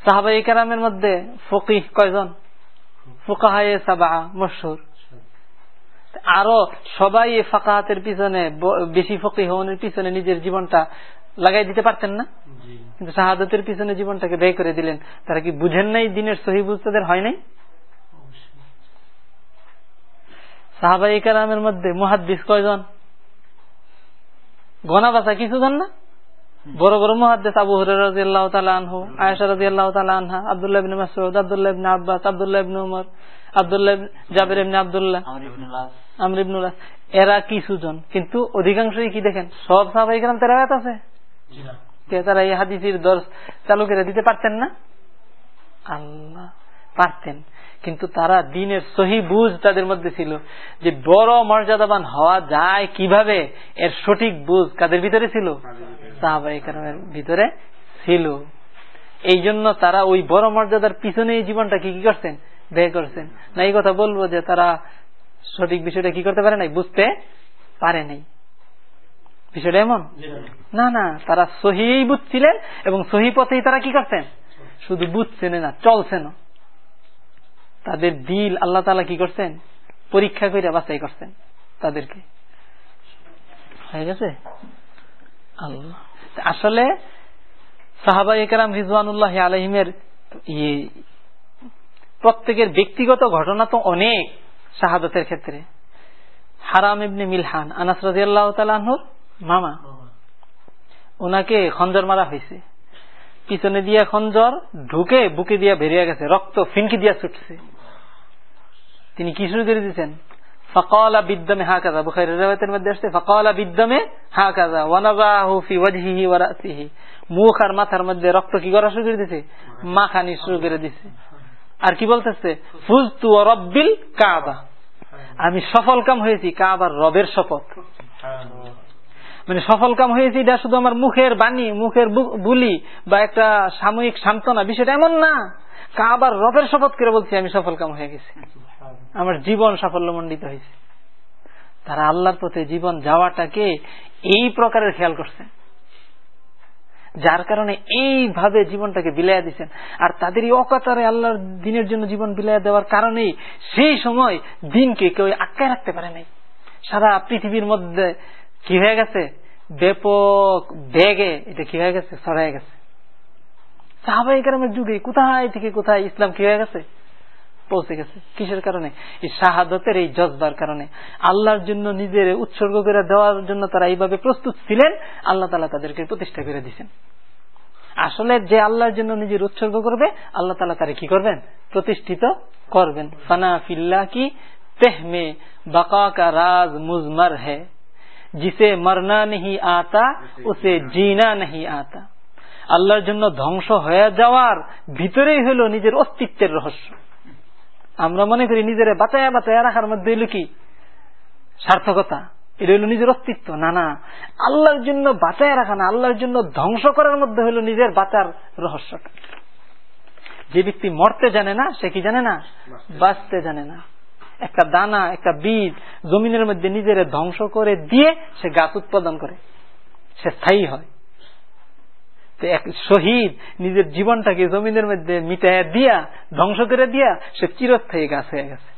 সাহাবাই কারামের মধ্যে ফকিহ কয়জন? ফুকাহায়ে সাবা মশুর আরও সবাই এই ফাঁকাহাতের পিছনে বেশি ফকি হওয়ার পিছনে নিজের জীবনটা লাগাই দিতে পারতেন না? কিন্তু শাহাদতের পিছনে জীবনটাকে ব্যয় করে দিলেন। তারা কি বুঝেন নাই দিনের সহি বুঝতে হয় নাই? সাহাবাই কালামের মধ্যে মুহাদ্দিস কয়জন? গনা বাসা কিছু জন না? বড় বড় মহাদ্দেশ আবু হরাহ আনহু আয়সা রাজি আল্লাহ আনহা আবদুল্লাহ ইবিন মাসুদ আবদুল্লাহ ইবিন আব্বাস আবদুল্লাহ ইবিন উমর আবদুল্লাহ জাবের ইবিন আবদুল্লাহ আমর ইবনুল্লাহ এরা কিছু জন কিন্তু অধিকাংশই কি দেখেন? সব সাহাবাই কালাম তারা আছে? তারা এই হাদিসির দর্শ চালু করে দিতে পারতেন না? আল্লাহ পারতেন। কিন্তু তারা দিনের সহি বুঝ তাদের মধ্যে ছিল যে বড় মর্যাদাবান হওয়া যায় কীভাবে? এর সঠিক বুঝ কাদের ভিতরে ছিল? সাহাবাহিকের ভিতরে ছিল। এই জন্য তারা ওই বড় মর্যাদার পিছনে এই জীবনটাকে কি করছেন? ব্যয় করছেন। না, এই কথা বলব যে তারা সঠিক বিষয়টা কি করতে পারে নাই? বুঝতে পারে নাই। বিষয়টা এমন? না না, তারা সহি বুঝছিলেন এবং সহি পথেই তারা কি করছেন? শুধু বুঝছেন না চলছেন তাদের দিল আল্লাহ তালা কি করছেন? পরীক্ষা করে বাছাই করছেন তাদেরকে। হয়ে গেছে? আল্লাহ। আসলে সাহাবা একরাম রিজওয়ানুল্লাহ আলহিমের ইয়ে প্রত্যেকের ব্যক্তিগত ঘটনা তো অনেক শাহাদতের ক্ষেত্রে। হারাম ইবনে মিলহান, আনাস তালাহুর মামা। ওনাকে খঞ্জর মারা হয়েছে পিছনে দিয়া খঞ্জর ঢুকে বুকে দিয়া বেরিয়ে গেছে, রক্ত ফিনকি দিয়া ছুটছে। তিনি কি শুরু করে দিচ্ছেন বিদ্যমে হা কাজা মধ্যে আসছে বিদ্যমে হা কাজা মুখ আর মাথার মধ্যে রক্ত কি করা শুরু করে দিছে মাখানি শুরু করে দিছে আর কি বলতেছে? ফুজতু রব্বিল কাবা। আমি সফল কাম হয়েছি কাবার রবের শপথ। মানে সফল কাম হয়েছে, এটা শুধু আমার মুখের বাণী, মুখের বুলি বা একটা সাময়িক সান্ত্বনা, বিষয়টা এমন না। কাবার রবের শপথ করে বলছি, আমি সফল কাম হয়ে গেছি। আমার জীবন সাফল্যমণ্ডিত হয়েছে। তারা আল্লাহর পথে জীবন যাওয়াটাকে এই প্রকারের খেয়াল করছে। যার কারণে এইভাবে জীবনটাকে বিলাইয়া দিচ্ছেন আর তাদের এই অকাতারে আল্লাহর দিনের জন্য জীবন বিলাইয়া দেওয়ার কারণেই সেই সময় দিনকে কেউ আটকায় রাখতে পারে নাই। সারা পৃথিবীর মধ্যে কি হয়ে গেছে? ব্যাপক বেগে এটা কি হয়ে গেছে? ছড়াই গেছে। সাহাবাই কারণের যুগে কোথায় থেকে কোথায় ইসলাম কি হয়ে গেছে? পৌঁছে গেছে। কিসের কারণে? এই শাহাদতের এই জজবার কারণে। আল্লাহর জন্য নিজের উৎসর্গ করে দেওয়ার জন্য তারা এইভাবে প্রস্তুত ছিলেন, আল্লাহ তালা তাদেরকে প্রতিষ্ঠা করে দিচ্ছেন আসলে যে আল্লাহর জন্য নিজের উৎসর্গ করবে, আল্লাহ তালা তারা কি করবেন? প্রতিষ্ঠিত করবেন। ফানা ফিল্লা কি তেহমে বাকা কা রাজ মুজমর হ্যাঁ जिसे मरना नहीं आता उसे जीना नहीं आता আল্লাহর জন্য ধ্বংস হয়ে যাওয়ার ভিতরেই হলো নিজের অস্তিত্বের রহস্য আমরা মনে করি নিজের বাঁচায়া বাঁচায়া রাখার মধ্যে হইল কি সার্থকতা এটা হইল নিজের অস্তিত্ব না না আল্লাহর জন্য বাঁচায় রাখা না আল্লাহর জন্য ধ্বংস করার মধ্যে হইল নিজের বাঁচার রহস্যটা যে ব্যক্তি মরতে জানে না সে কি জানে না বাঁচতে জানে না একটা দানা, একটা বীজ জমিনের মধ্যে নিজের ধ্বংস করে দিয়ে সে গাছ উৎপাদন করে। সে স্থায়ী হয়। তো এক শহীদ নিজের জীবনটাকে জমিনের মধ্যে মিটাইয়া দিয়া, ধ্বংস করে দিয়া, সে চিরস্থায়ী গাছ হয়ে গেছে।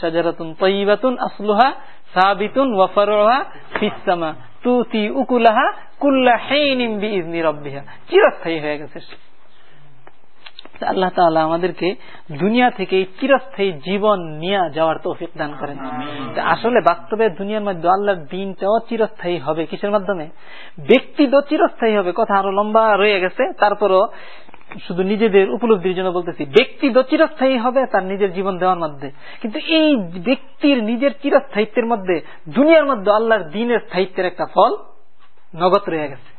সাজারাতুন তৈবাতুন আসলুহা, সাবিতুন ওয়াফারোহা ফিসামা তুতি উকুলাহা কুল্লা হেইনিম বিইজনি রব্বিহা। চিরস্থায়ী হয়ে গেছে আল্লাহ তাআলা আমাদেরকে দুনিয়া থেকে চিরস্থায়ী জীবন নিয়ে যাওয়ার তৌফিক দান করেন। আসলে বাস্তবে দুনিয়ার মধ্যে আল্লাহর দিনটাও চিরস্থায়ী হবে কিসের মাধ্যমে? ব্যক্তি তো চিরস্থায়ী হবে কথা আরও লম্বা রয়ে গেছে। তারপরও শুধু নিজেদের উপলব্ধির জন্য বলতেছি ব্যক্তি তো চিরস্থায়ী হবে তার নিজের জীবন দেওয়ার মধ্যে। কিন্তু এই ব্যক্তির নিজের চিরস্থায়িত্বের মধ্যে দুনিয়ার মধ্যে আল্লাহর দিনের স্থায়িত্বের একটা ফল নগদ রয়ে গেছে।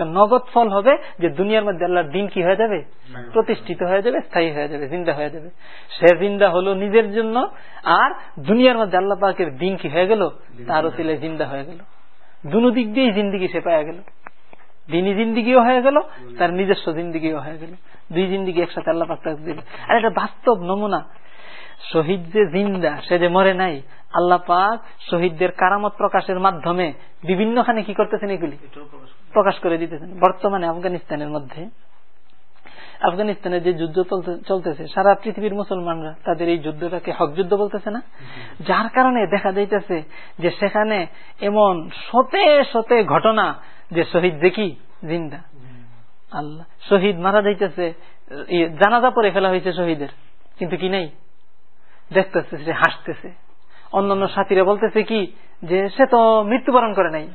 নগদ ফল হবে যে দুনিয়ার মধ্যে আল্লাহর দিন কি হয়ে যাবে? প্রতিষ্ঠিত হয়ে যাবে স্থায়ী হয়ে যাবে জিন্দা হয়ে যাবে। সে জিন্দা হলো নিজের জন্য আর দুনিয়ার মধ্যে আল্লাহ পাকের দিন কি হয়ে গেল? তারও ছেলে জিন্দা হয়ে গেল। দুনো দিক দিয়েই জিন্দিগি সে পাওয়া গেল। দিনই জিন্দিগিও হয়ে গেল তার নিজস্ব জিন্দিগিও হয়ে গেল। দুই জিন্দিগি একসাথে আল্লাহ পাক তাকে দিল আর এটা বাস্তব নমুনা। শহীদ যে জিন্দা সে যে মরে নাই আল্লাহ পাক শহীদদের কারামত প্রকাশের মাধ্যমে বিভিন্নখানে কি করতেছেন এগুলি? প্রকাশ করে দিতেছেন। বর্তমানে আফগানিস্তানের মধ্যে। আফগানিস্তানে যে যুদ্ধ চলতেছে সারা পৃথিবীর মুসলমানরা তাদের এই যুদ্ধটাকে হক যুদ্ধ বলতেছে না? যার কারণে দেখা যাইতেছে যে সেখানে এমন শতে শতে ঘটনা যে শহীদ দেখি জিন্দা। আল্লাহ শহীদ মারা যাইতেছে জানাজা পরে ফেলা হয়েছে শহীদের। কিন্তু কি নাই? দেখতেছে সে হাসতেছে। অন্যান্য সাথীরা বলতেছে কি যে সে তো মৃত্যুবরণ করে নাই।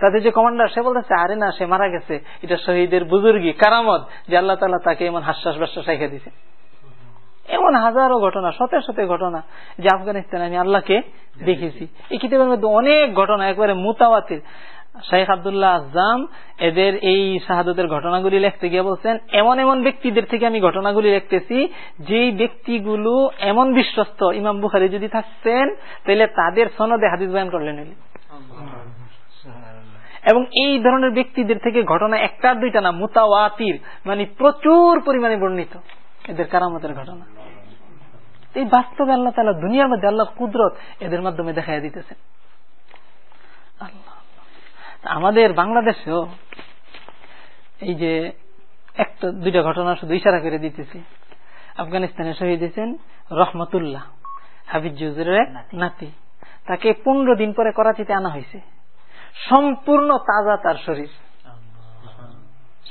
তাদের যে কমান্ডার সে বলতেছে আরে না সে মারা গেছে। এটা শহীদের বুজুর্গি কারামত। যে আল্লাহ তালা তাকে এমন হাস্যাস বাস্যাস রেখে দিছে। এমন হাজারো ঘটনা শত শত ঘটনা যে আফগানিস্তানে আমি আল্লাহকে দেখেছি। এই কিতাবের মধ্যে অনেক ঘটনা একবারে মুতাওয়াতির। শাহেখ আবদুল্লাহ আজাম এদের এই শাহাদতের ঘটনাগুলি লিখতে গিয়ে বলছেন এমন এমন ব্যক্তিদের থেকে আমি ঘটনাগুলি লিখতেছি যেই ব্যক্তিগুলো এমন বিশ্বস্ত ইমাম বুখারি যদি থাকতেন তাহলে তাদের সনদে হাদিস বয়ান করলেন এবং এই ধরনের ব্যক্তিদের থেকে ঘটনা একটার দুইটা না, মুতাওয়াতির মানে প্রচুর পরিমাণে বর্ণিত এদের কারামতের ঘটনা। এই বাস্তবে আল্লাহ তালা দুনিয়ার মধ্যে আল্লাহ কুদরত এদের মাধ্যমে দেখাই আল্লাহ। আমাদের বাংলাদেশেও এই যে একটা, দুইটা ঘটনা শুধু ইশারা করে দিতেছি। আফগানিস্তানে শহীদ হয়েছেন রহমতুল্লাহ হাবিজ জুজুরের নাতি। তাকে পনেরো দিন পরে করাচিতে আনা হয়েছে। সম্পূর্ণ তাজা তার শরীর।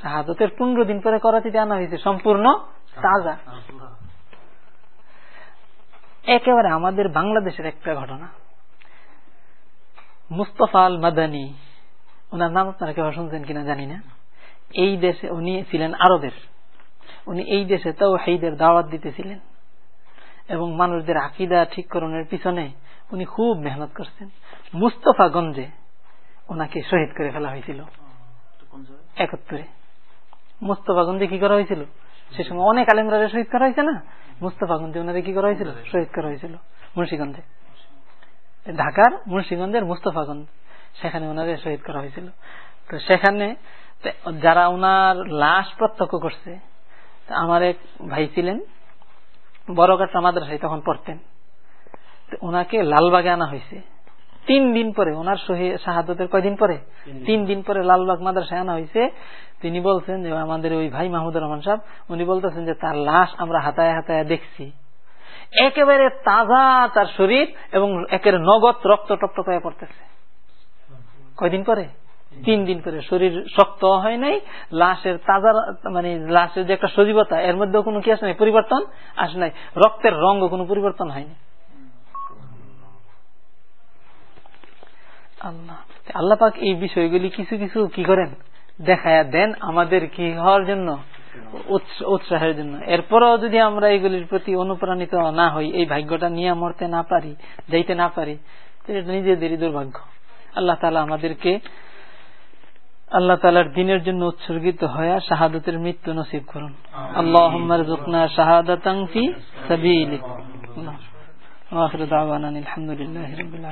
শাহাদতের পনেরো দিন পরে করাচিতে আনা হয়েছে, সম্পূর্ণ তাজা। একেবারে আমাদের বাংলাদেশের একটা ঘটনা। মুস্তফা আল মাদানী ওনার নাম আপনারা কেউ শুনছেন কিনা জানি না। এই দেশে উনি ছিলেন আরবের। উনি এই দেশে তাও হাইদের দাওয়াত দিতেছিলেন। এবং মানুষদের আকিদা ঠিক করণের পিছনে উনি খুব মেহনত করছেন। মুস্তফাগঞ্জে ওনাকে শহীদ করে ফেলা হয়েছিল। একত্তরে। মুস্তফাগঞ্জে কি করা হয়েছিল? সে সময় অনেক আলেমরা শহীদ করা হয়েছে না? মুস্তফাগঞ্জে ওনারে কি করা হয়েছিল? শহীদ করা হয়েছিল মুন্সীগঞ্জে। ঢাকার মুন্সীগঞ্জের মুস্তফাগঞ্জ সেখানে ওনারে শহীদ করা হয়েছিল। তো সেখানে যারা ওনার লাশ প্রত্যক্ষ করছে আমার এক ভাই ছিলেন বড়কাটা মাদ্রাসায় তখন পড়তেন। ওনাকে লালবাগে আনা হয়েছে। তিন দিন পরে ওনার শাহাদতের কয়দিন পরে? তিন দিন। পরে লালবাগ মাদ্রাসায় আনা হয়েছে তিনি বলছেন যে আমাদের ওই ভাই মাহমুদুর রহমান সাহেব উনি বলতেছেন যে তার লাশ আমরা হাতায় হাতায় দেখছি। একেবারে তাজা তার শরীর এবং একেবারে নগদ রক্ত টপ্ট হয়ে পড়তেছে। কয়দিন পরে? তিন দিন। পরে। শরীর শক্ত হয় নাই লাশের তাজা মানে লাশের যে একটা সজীবতা এর মধ্যে কোনো কি আসে নাই? পরিবর্তন আসে নাই। রক্তের রঙ কোনো পরিবর্তন হয়নি আল্লাহ। আল্লাহ পাক এই বিষয়গুলি কিছু কিছু কি করেন? দেখায়া দেন আমাদের কি হওয়ার জন্য? উৎসাহের জন্য। এরপরও যদি আমরা এগুলির প্রতি অনুপ্রাণিত না হই এই ভাগ্যটা নিয়ে মরতে না পারি যাইতে না পারি এটা নিজেদেরই দুর্ভাগ্য। আল্লাহ তালা আমাদেরকে আল্লাহ তালার দিনের জন্য উৎসর্গিত হয়ে শাহাদতের মৃত্যু নসিব করুন। আল্লাহ শাহাদাতি সাবিল আলহামদুলিল্লাহ